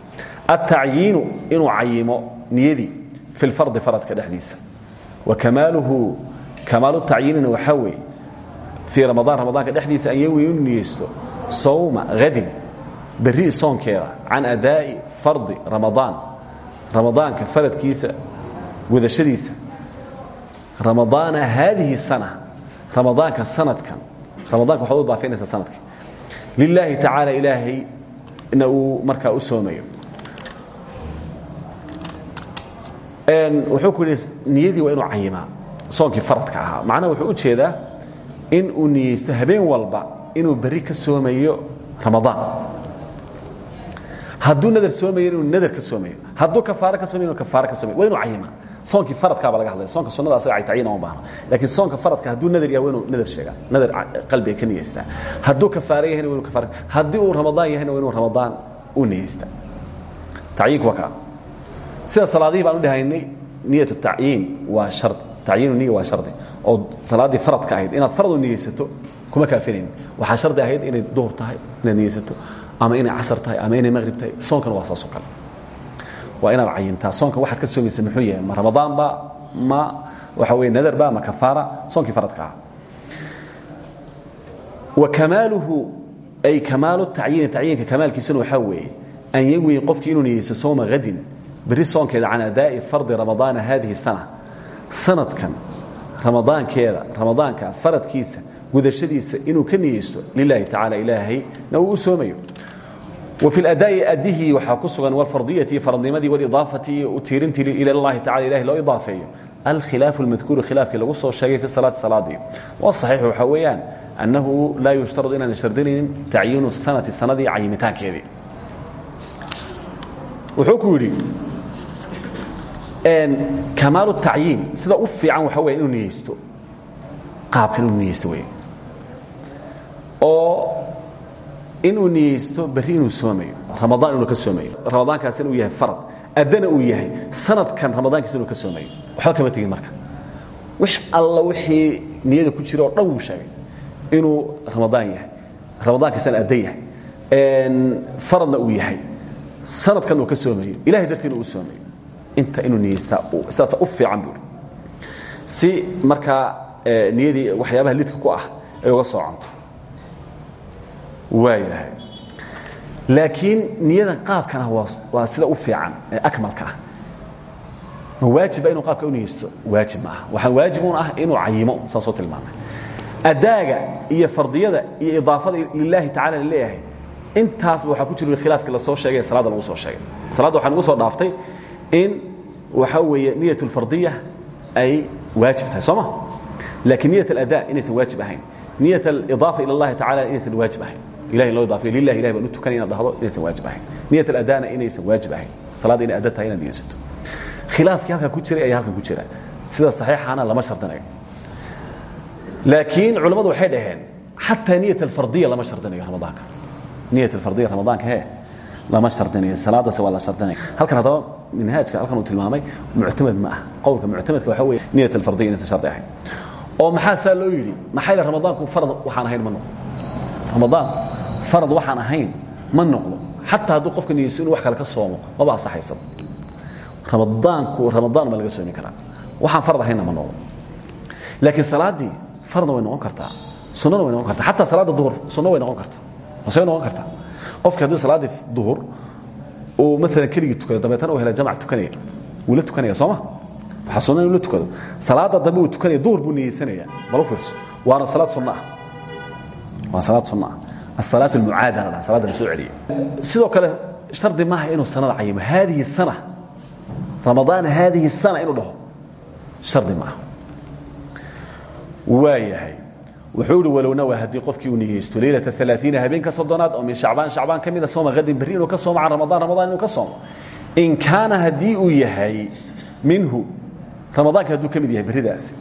altacyiinu inuu cayimo niyadii fi lfardi faradka dhexdiisa. Wa kamaaluhu kamaalu tacyiinina waxaa weeye fii ramadaan ramadaanka dhexdiisa an yawi inuu niyeysto sawma hadin berri soonkeeda can adaa'i fardi ramadaan ramadaanka faradkiisa wadashadiisa. Ramadaana haadihi sana ramadaanka sanadkan. Ramadaanka waxaad u baafinaysaa sanadka. Lilaahi tacaala ilaahayna uu markaa u soomayo wuxuu ku yidhi niyadii waa inuu cayimaa soonkii faradka ahaa. Macnaha wuxuu u jeedaa in uu niyeysto habeen walba inuu berri ka soomayo ramadaan. Hadduu nadar soomayo inuu nadar ka soomayo hadduu kafaaro ka somayo inuu kafaaro ka somayo waa inuu cayimaa soonkii faradkaaba laga hadlaya soonka sunnada asaga ay tacyiin uma baahno laakiin soonka faradka hadduu nadar yahay inuu nadar sheegaa. Nadar qalbiga ka niyeystaa hadduu kafaaro yahayna waa inuu kafaaro haddii uu ramadaan yahayna waa inuu ramadaan u niyeystaa tacyiinku waa kaa. Sida salaadihii baan u dhahaynay niyat tacyiin waa shardi tacyiinu niya waa shardi. Oo salaaddii faradka ahayd inaad farad u niyeysato kuma kaafinayn waxaa shardi ahayd inay duhur tahay inaad niyeysato ama inay casar tahay ama inay maqrib tahay. Soonkana waa saasoo kale waa inaad cayintaa soonka waxaad ka soomaysa muxuu yahay ma ramadaanba ma waxa weye nadarba ama kafaara soonkii faradka ah wa kamaaluhu ay kamaalu tacyiini tacyiinka kamaalkiisuna waxaa weeye an yawi qofkii inuu niyeysto sowma hadin berri soonkeeda can adaa'i fardi ramadaana haadihi sana. Sanadkan ramadaankeeda ramadaanka faradkiisa gudashadiisa inuu ka niyeysto lilahi tacala ilaahayna uu u soomayo fi ladaa'i adihii waxaa ku sugan walfardiyati faradnimadii walidaafati u tiirintii ila llahi tacala ilahi loo idaafeeyo. Alkhilaafu lmadkuuru khilaafkii lagu soo sheegay fi salaati salaadii wasaxiixu waxaa weeyaan annahu laa yushtarad inaan shardinaynin tacyiinu sanati sanadii cayimitaankeedii wuxuu ku yidhi kamaalu tacyiin sida u fiican waxa weya inuu niyeysto. Qaabkan inuu niyeysto oo inuu inuu soomayo ramadaan inuu ka soomayo. Ramadaankaasina uu yahay farad addana uu yahay sanadkan ramadaankiisa inuu ka soomayo. Waxba kama tegin marka. Wix alla wixii niyada ku jira oo dhan wuu sheegay inuu ramadaan yahay. Ramadaankiisana adda yahay. Faradna uu yahay. Sanadkan uu ka soomayo. Ilahay dartiina uu soomayo. Inta inuu niyeystaa sidaasa u fiican buui si markaa niyadii waxyaabaha lidka ku ah ay uga sooconto waayahay laakiin niyadan qaabkana ah waa sida u fiican ee akmalka ah. Ma waajiba inuu qaabka u niyeysto? Waajib ma aha. Waxaa waajib un ah inuu cayimo saasoo tilmaamay. Adaaga iyo fardiyada iyo idaafada lilaahi tacala la leeyahay intaasba waxaa ku jira khilaafki la soo sheegay ee salaadda lagu soo sheegay. Salaadda waxaa nagu soo dhaaftay in waxaa weeye niyat اlfardiya ay waajib tahay soo ma? Laakiin niyat aladaa inaysan waajib ahayn. Niyat alidaafa ila اllahi tacala inaysan waajib ahayn ilahi loo idaafayo lilah ilahi baan u tukanay inaad dhahdo inaysan waajib ahayn. Niyat aladana inaysan waajib ahayn. Salaadda inay adda inaad niyeysato. Khilaafkii halkan ku jiray ayaa ku jira. Sida saxiixana lama shardinayo laakiin culammadu waxay dhaheen xataa niyat alfardiya lama shardinayo ramadaanka. Niyat alfardiya ramadaanka hee lama shardinayo salaadaas waa la shardinaya halkan haddaba minhaajka halkan uu tilmaamay muctamad ma ah qowlka muctamadka waxa weeye niyat alfardiya inaysan shardi ahayn. Oo maxaa saa loo yidhi? Maxaa ramadaanku farad waxaan ahayn ma ramadaan farad waxaan ahayn ma noqdo. Xataa hadduu qofka niyeyso wax kale ka soomo maba asaxaysaba ramadaanku ramadaan ma laga soomi karaa. Waxaan farad ahaynna ma noqdo. Laakiin salaaddii faradna way noqon kartaa sunnana way noqon kartaa. Xataa salaadda duhur sunno way noqon kartaa. Masay noqon kartaa. Qofki haddii salaaddii duhur uu maalan keligii tukado dabeetana uu hela jamac tukanaya wuu la tukanaya sooma waxaa sunna inuu la tukado. Dambe uu tukanaya duhur buu niyeysanaya. Balu fiirso? Waana salaad sunno ah. Salaad sunno ah asalaat almucaada la salaadda la soo celiya sidoo kale shardi maaha inuu sanada cayimo haadihi sana ramadaan haadihi sana inuu dhaho shardi maaha waa yahay wuxuu ihi walow nawaa haddii qofkii uu niyeysto leylata alaaiina habeenka soddonaad oo min shacbaan shacbaan ka mida sooma hadin berri inuu ka soomo can ramadaan ramadaan inuu ka soomo in kaana haddii uu yahay minhu ramadaanka hadduu ka mid yahay berridaasi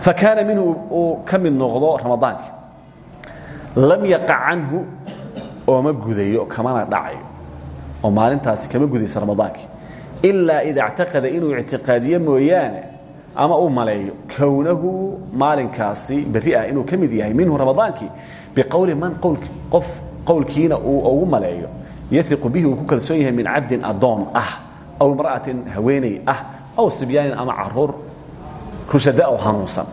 fa kaana minhu uu ka mid noqdo ramadaanki lam yaqa canhu ooma gudayo kamana dhacayo. Oo maalintaasi kama gudayso ramadaankii ilaa ida اctaqada inuu ictiqaadiyo mooyaane ama uu maleeyo. Kownahu maalinkaasi berri ah inuu yahay minhu ramadaankii biqowli man qof qowlkiina uu ugu maleeyo. Yaiqu bihi ku kalsoon yahay min cabdin adoon ah aw imra'atin haweeney ah aw sibyaanin ama carruur rushada oo hanuunsan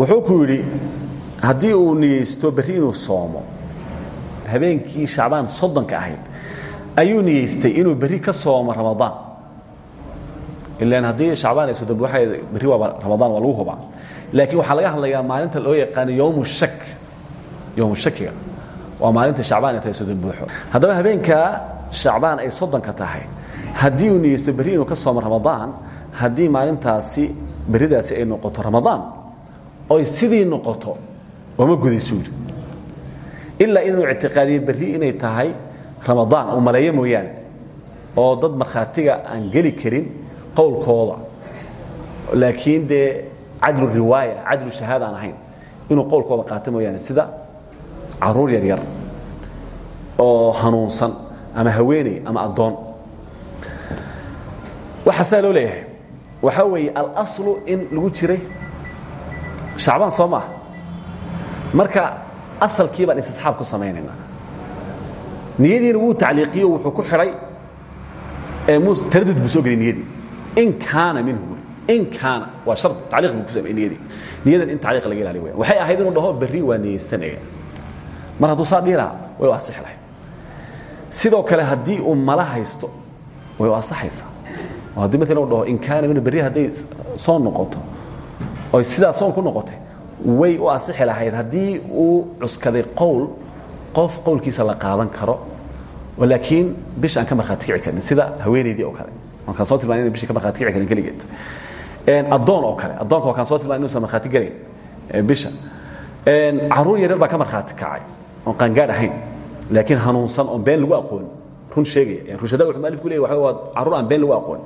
wuxuu ku yidhi haddii uu niyeysto berri inuu soomo habeenkii shacbaan soddonka ahayd ayuu niyeystay inuu berri ka soomo ramadaan. Ilan haddii shacbaan ay soddon buuxa berri waaba ramadaan waa lagu hubaa. Laakiin waxaa laga hadlayaa maalinta loo yaqaano yowmu shak yowmu shakiga. Waa maalinta shacbaan ay tahay soddon buuxo. Haddaba habeenkaa shacbaan ay soddonka tahay haddii uu niyeysto berri inuu ka soomo ramadaan haddii maalintaasi berridaasi ay noqoto ramadaan oy sidii noqoto ooma gudayso yidhi ilaa inuu ictiqaadiyo berri inay tahay ramadaan uu maleeyo mooyaane oo dad markhaatiga aan geli karin qowlkooda. Laakiin dee cadlu riwaaya cadlu shahaada aan ahayn inuu qowlkooda qaato mooyaane sida carruur yar yar oo hanuunsan ama haweeney ama addoon. Waxaa saa loo leeyahay waxaa weeye alaslu in lagu jiray shacbaan soo maaha marka asalkii baan istisxaab ku samaynaynaa. Niyadiina wuu tacliiqiyo wuxuu ku xidhay taradud buu soo geliyay niyadii. In kaana minhu in kaana waa shar tacliiq buu ku samey niyadii. Niyadan in tacliiq laga ilaaliy waya waxay ahayd inuu dhaho berri waa niyeysanaya mar hadduu saa dhihi lahaa way u asixi lahayd. Sidoo kale haddii uu mala haysto way u asaxaysaa oo haddii maalan u dhaho in kaana minhu berri hadday soon noqoto oy sidaa soon ku noqotay. Way u asixi lahayd. Haddii uu cuskaday qowl qof qowlkiisa la qaadan karo laakiin bish aan ka markhaati kici karin. Sida haweenaydii oo kale. Markaan soo tilmaanay inay bisha ka markhaati kici karin keligeed addoon oo kale. Addoonka waa kaan soo tilmaanay inuusan markhaati gelayn bisha. Carruur yaryar baa ka markhaati kacay. Oon qaangaadh ahayn. Laakiin hanuunsan oon been lagu aqoon. Run sheegaya. Rushada wuxuu mualif ku leeyahy waxa waa carruur aan been lagu aqoon.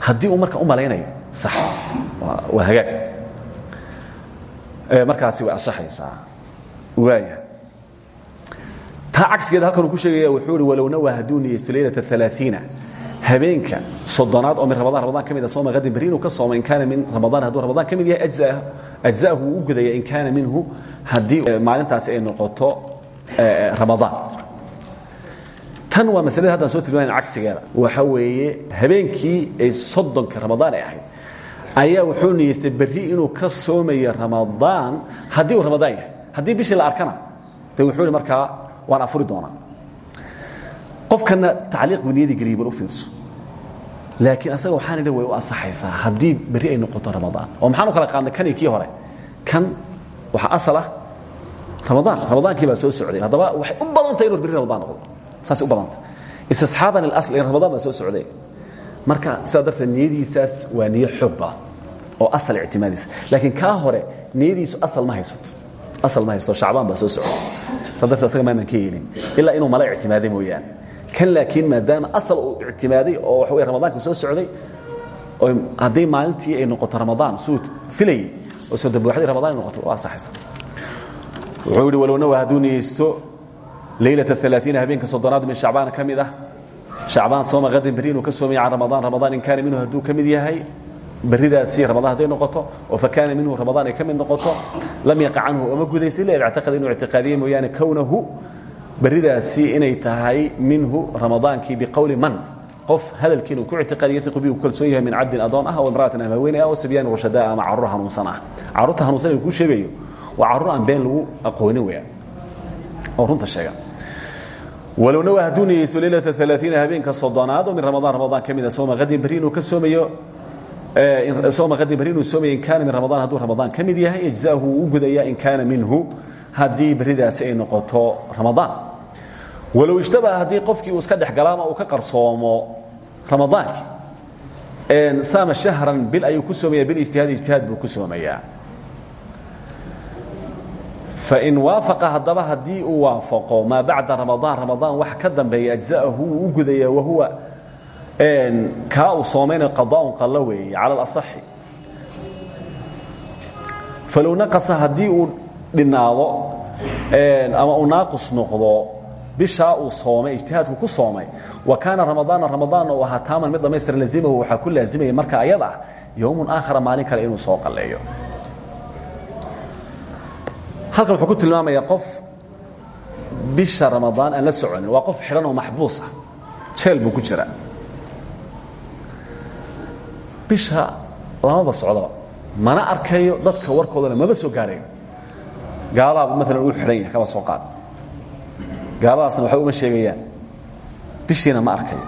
Haddii uu marka u malaynayo waa hagaag. Markaasi way asaxaysaa. Waaya taa cagsigeeda halkan uu ku sheegaya wuxuu ihi walow nawaa hadduu niyeysto leylata alaaiina habeenka soddonaad oo min ramadaan ramadaan ka mid a sooma qadin berri inuu ka sooma in kaana min ramadaan hadduu ramadaan ka mid yahay ajza'ahu wuu u gudaya in kaana minhu haddii maalintaasi ay noqoto ramadaan. Tan waa masalada haddaan soo tilmaanayn cagsigeeda. Waxa weeye habeenkii ay soddonka ramadaan ay ahayd ayaa wuxuu niyeystay berri inuu ka soomayo ramadaan. Haddii uu ramadaan yahay haddii bishii la arkana de wuxuu ihi markaa waan afuri doonaa. Qofkana tacliiq buu niyadii geliyay bal u fiirso. Laakiin asaga waxaan idhi way u asaxaysaa haddii berri ay noqoto ramadaan. Oo maxaan u kala qaadnay kan iyo kii hore? Kan waxaa asal ah ramadaan. Ramadaankii baa soo socday. Haddaba waxay u badantay inuu berri ramadaan noqdo. Saasay u badantay istisxaaban ilasl in ramadaan baa soo socday. Marka sidaa darteed niyadiisaas waa niyo xoog badan oo asal ictimaadiisa laakiin kaa hore niyadiisu asal ma haysato. Asal ma haysato. Shacbaan baa soo socotay saa darteed asaga maanan ka yeelin ilaa inuu mala ictimaaday mooyaane. Kan laakiin maadaama asal uu ictimaaday oo waxa wey ramadaanku soo socday oo haddii maalintii ay noqoto ramadaan suu filayay oo soo dabuuxdii ramadaan ay noqoto waa asaxaysa wuxuu yidhi walowna waa hadduu niyeysto leylata alaaiina habeenka soddonaad min shacbaan ka mid ah. Shacbaan sooma qadin berri inuu ka soomaya can ramadaan. Ramadaan in kaana minhu hadduu ka mid yahay berridaasi ramadaan hadday noqoto oo fa kaana minhu ramadaan ay ka noqoto lam yaqa canhu oma gudaysa ila inuu ictiqaadiye mooyaane kownahu. Berridaasi inay tahay minhu ramadaankii biqowli man. Qof hadalkii inuu ku ictiqaadiyo iqu bi ku kalsoon min cabdin adoon ah oo imra'atin ama haweeney ah oo sabyaan rushadaa ama carruur hanuunsan ah. Uu kuu sheegayo. Waa carruur aan lagu aqoonin weeyaan. Oo runta sheega. Walowna waa hadduu niyeysto leylata alaaiina habeenka soddonaad oo min ramadaan ramadaan ka mida soomayo sooma qadin berri inuu soomayo in kaana min ramadaan hadduu ramadaan ka yahay wuu u gudayaa in kaana minhu haddii berridaasi ay noqoto ramadaan walow ishtabaha haddii qofkii uu iska dhexgala uu ka qarsoomo ramadaankii saama shahran bil ayuu ku soomaya bilijtihaadi ijtihaad buu ku soomayaa. Fain waafaqa haddaba haddii uu waafaqo maa bacda ramadaan ramadaan wax ka dambeeya ajza'ahu wuu u gudayaa wahuwa kaa uu soomaynayo qadaaun qallo weeye cala alasaxi. Falow naqasa haddii uu dhinaado ama uu naaqus noqdo bishaa uu soomay ijtihaadku ku soomay wa kaana ramadaana ramadaanna uu ahaa taaman mid dhammaystiran lazimahu waxaa ku laazimaya marka ayada ah yowmun aakhara maalin kale inuu soo qalleeyo. Halkan wuxuu ku tilmaamayaa qof bisha ramadaan aan la soconin waa qof xidhan oo maxbuus ah jeel buu ku jiraa bisha lamaba socdaba mana arkayo dadka warkoodana maba soo gaarayo gaalaaba maalan uu xidhan yahay kaba soo qaad. Gaaladaasna waxay uma sheegayaan. Bishiina ma arkayo.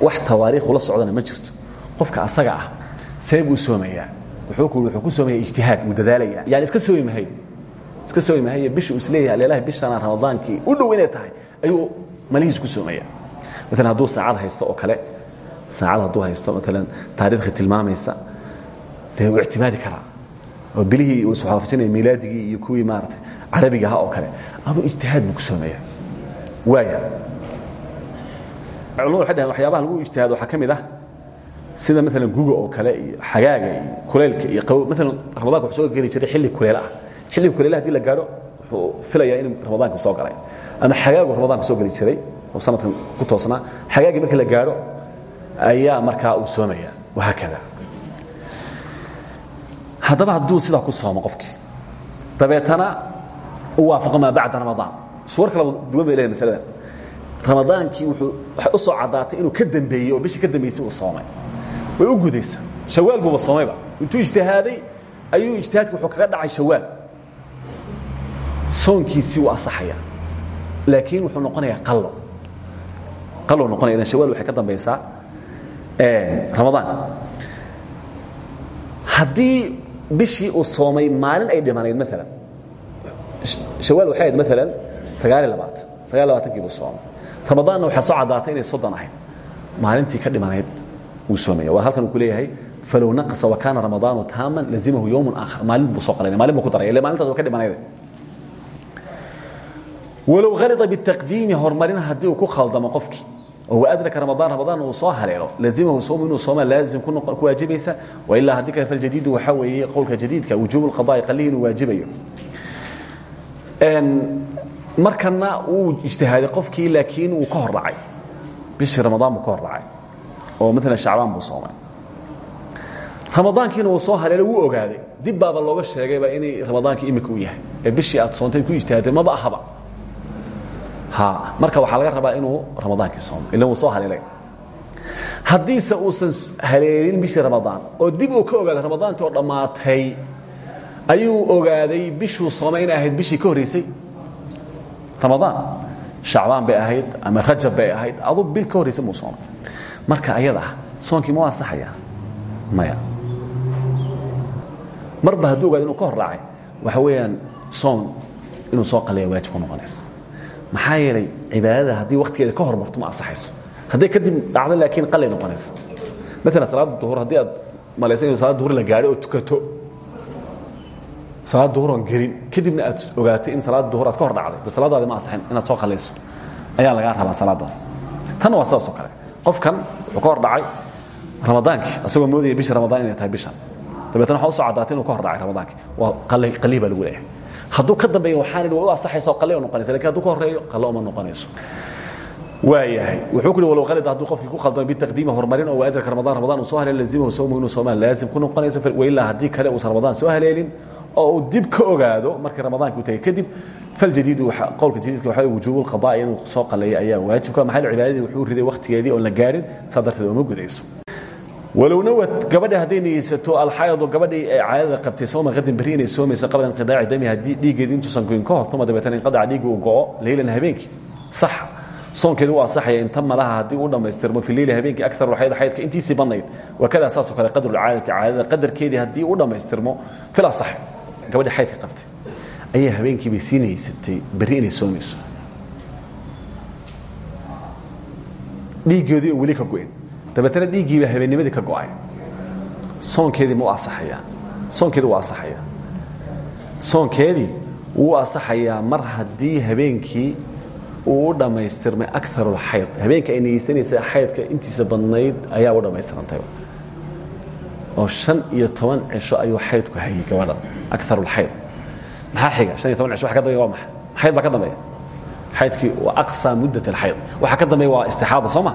Wax tawaariikhu la socdana ma jirto. Qofka asaga ah see buu soomayaa. Wuxuu ku wuxuu ku soomaya ijtihaad wuu dadaalaya yani iska soomi mahayo iska soomi mahayo bisha uu is leeyahay aleelaha bishanaa ramadaankii u dhow inay tahay ayuu malihiis ku soomaya maalan hadduu saacad haysto oo kale saacad hadduu haysto maalan taariikhii tilmaamaysa dee wuu ictimaadi karaa oo bilihii uu iswaafajinaya milaadigii iyo kuwii maarata carabiga ahaa oo kale aduu ijtihaad buu ku soomaya waaya culamadu waxay dhaheen waxyaabaha lagu ijtihaado waxaa ka mid ah sida maalan guga oo kale iyo xagaaga iyo kuleylka iyo qabow maalan ramadaanka wuxuu soo geli jiray xilli kuleel ah xilli kuleelaha haddii la gaadho wuxuu filayaa in ramadaanka soo galay ama xagaagu ramadaanka soo geli jiray oo sanadkan ku toosnaa xagaagii markii la gaadho ayaa markaa uu soomaya. Wahaakada haddaba hadduu sidaa ku soomo qofkii. Dabeetana u waafaqo maa bacda ramadaan suwar kala duwan bay leedahay masaladan. Ramadaankii wuxuu waxay u soo caddaatay inuu ka dambeeyey oo bishii ka dambeysay uu soomay. Way u gudaysaa shawaal buuba soomayba. Intuu ijtihaaday ayuu ijtihaadki wuxuu kaga dhacay shawaal. Soonkiisii wuu asaxayaa laakiin wuxuu noqonayaa qallo. Qallo noqonaya idan shawaal waxay ka dambaysaa ramadaan haddii bishii uu soomay maalin ay dhimanayd maalan shawaal waxay ahayd maalan sagaaliy labaatan sagaaliy labaatankii buu soomay. Ramadaanna waxaa soo caddaatay inay soddon ahayd. Maalintii ka dhimanayd wuu soomaya waa halkan uu ku leeyahay falow naqasa wakaana ramadaanu taaman lazimahu yowmun aakhar. Maalin buu soo qalanaya maalin buu ku daraya ille maalintaas waa ka dhimanayda walow halida bitaqdiimi horumarin haddii uu ku khaldamo qofkii oo waadraka ramadaan ramadaan uu soo haleelo lazimahu sowmu inuu sooma laazim ku waajibaysa wailaa haddii kale faljadiidu waxaa weeye qowlka jadiidka wujuubu lqadaai qallihi inuu waajibayo. Markana wuu ijtihaaday qofkii laakiin wuu ka hor bishii ramadaan buu ka hor oo maalan shacbaan buu soomay. Ramadaankiina uu soo haleelo wuu ogaaday. Dib baaba looga sheegayba inay ramadaankii imika u yahay. Ee bishii aad soontay ku ijtihaaday maba ahaba marka waxaa laga rabaa inuu ramadaankii soomo ila wuu soo haleelay haddiise uusan haleelin bishii ramadaan oo dib uu ka ogaaday ramadaantii oo dhammaatay ayuu ogaaday bishuu soomay inay ahayd bishii ka horreysay. Ramadaan shacbaan bay ahayd ama rajab bay ahayd adu bil ka horraysay muu soomay. Marka ayada ah soonkii ma ansaxaya maya. Marba hadduu ogaado inuu ka hor raacay waxa weeyaan soon inuu soo qaleeya waajib ku noqonaysa maxaa yeelay cibaadada haddii waktigeeda ka hormarto ma ansaxayso. Hadday kadib dhacdo laakiin qalay noqonaysa maalan salaada duhur haddii aad malaysa in salaad duhur la gaadho oo tukato salaad duhuroon gelin kadibna aad ogaatay in salaada duhur aad ka hor dhacday de salaadaadi ma ansaxin inaad soo qalayso ayaa lagaa rabaa salaadaas. Tanna waa sidaas oo kale. Qofkan wuxuu ka hor dhacay ramadaankii asagoo moodaya bisha ramadaan inay tahay bishan. Dabeetna waxaa u soo caddaatay inuu ka hor dhacay ramadaankii waa qalih baa lagu leeyahay hadduu ka dambeeya waxaan idhi way u asaxaysa oo qalle u noqonaysa laakiin hadduu ka horreeyo qalle uma noqonayso. Waayahay wuxuu ku walow qalida hadduu qofkii ku khaldamo bitaqdiimi horumarin oo waadraka ramadaan. Ramadaan uu soo haleelin lazimahu sawmu inuu soomaan laazim ku noqonayso wailaa haddii kale uusan ramadaan soo haleelin oo uu dib ka ogaado markii ramadaanka u tagay. Kadib faljadiidu qowlka jadiidka waxa wujuubu lqadaa'i inuu soo qaleeyo ayaa waajibka maxaa cibaadadii wuxuu riday wakhtigeedii oon la gaarin saa darteed ooma gudayso walow nawad gabadha hadday niyeysato alxayadu gabadhii caadada qabtay sooma qadin berri inay soomayso qabla inqidaaci dami haddii dhiiggeedu intuusan goyn ka hor uma dabeetana inqadaca dhiiggu uu go'o leylan habeenkii. Sax. Soonkeedu waa asaxaya inta malaha haddii uu dhammaystirmo fi leyli habeenkii akar xayd xaydka intiisii badnayd. Wakadaa saasoo kale qadrucaadati caadada qadarkeedii haddii uu dhammaystirmo fil asax gabadhii xaydka qabtay. Ayaa habeenkii bay sii niyeysatay berri inay soomayso. Ka go'in dabeetna dhiiggiiba habeennimadii ka go'ay. Soonkeedii ma asaxayaa soonkeedii wuu asaxayaa soonkeedii wuu asaxayaa mar haddii habeenkii uu u dhammaystirmay akarulxayd habeenka ay niyeysanaysa xaydka intiisa badnayd ayaa u dhammaystirantay. Oo shan iyo toban cisho ayuu xaydku hayay gabadhan. Akarulxayd maxaa xiga? Han iyo toban cisho waa ka dambeya waa maxay? Xayd baa ka dambeeya. Xaydkii waa aqsa muddat alxayd waxaa ka dambeeya waa istixaada soo ma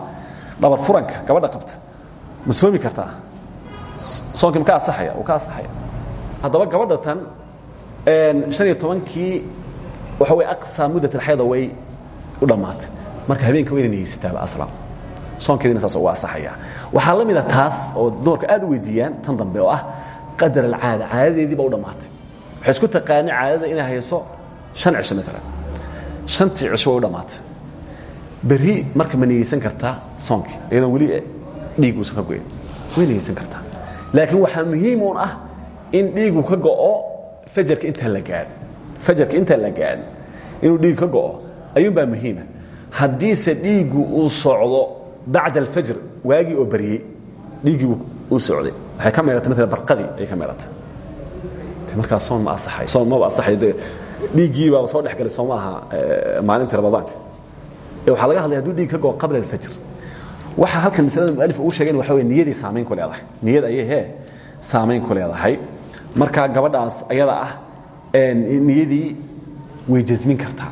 dhabar furanka gabadha qabta ma soomi kartaa? Soonkii ma ka asaxaya uu ka asaxaya haddaba gabadha tan han iyo tobankii waxa wey aqsa muddat alxayda way u dhammaatay. Marka habeenka wayna niyeysataaba aslan soonkeedina saas uga asaxaya waxaa la mida taas oo dumarka aad u weydiiyaan tan dambe oo ah qadar alcaada caadadeedii ba u dhammaatay. Waxay isku taqaanay caadada inay hayso shan cisho maalan shantii cisho way u dhammaatay berri marka ma niyeysan kartaa soonkii iyadoon weli dhiig uusan ka goyn way niyeysan kartaa. Laakiin waxaa muhiim uun ah in dhiigu ka go'o fajarka intaan la gaadhin fajarka intaan la gaadhin inuu dhiig ka go'o ayuunbaa muhiima haddiise dhiiggu uu socdo bacda alfajr waagii oo baryey dhiiggii uu socday. Waxay ka meehatay maala barqadii ayay ka meehatay markaa soon ma asaxay soon maba asaxay. De dhiiggiibaaba soo dhex galay soo ma aha maalintii ramadaanka waxaa laga hadlaya haduu dhiig ka goo qabla alfajr. Waxa halkan masalada mualif uu sheegeen waxa wey niyaday saamayn ku leedahay. Niyad ayay hee saamayn ku leedahay. Marka gabadhaas ayada ah niyadii way jasmin kartaa.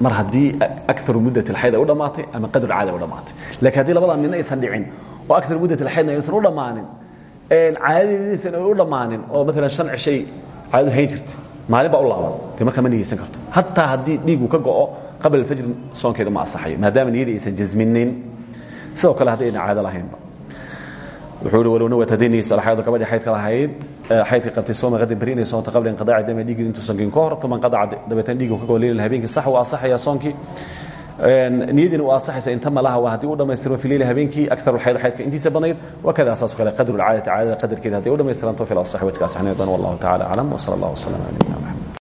Mar haddii akaru muddat alxayd ay u dhammaatay ama qadru caada ay u dhammaatay lakiin haddii labadaa midna aysan dhicin oo akar muddat alxaydna aysan u dhammaanin caadadeediisan u dhammaanin oo maalan shan cishay caadadu hayn jirta maalin baa u laaban. Dee markaa ma niyeysan karto. Hataa haddii dhiigu ka go'o qabla alfajr soonkeedu ma asaxayo maadaama niyadii aysan jasminin sidoo kale haddi ayna caado lahaynba wuxuu ihi walow nawat hadayniis alxaydu gabadhii xaydka lahayd xaydka qabtay sooma qadin beri inay soonto qabla inqidaaci dami dhiigii intuusan gin ka hor uma inqadaca dabeetana dhiigu ka gooleyla habeenkii sax uu asaxaya soonkii niyadiina u asaxaysa inta malaha waa haddii u dhammaystirmo fi leyli habeenkii akaru xayd xaydka intiisa badnayd wakada saasoo kale qadru lcaadati caadada qadarkeeda hadday u dhammaystiranto fi lasaxi wajka asaxnay dan wallahu tacala aclam wsala allah nabiyina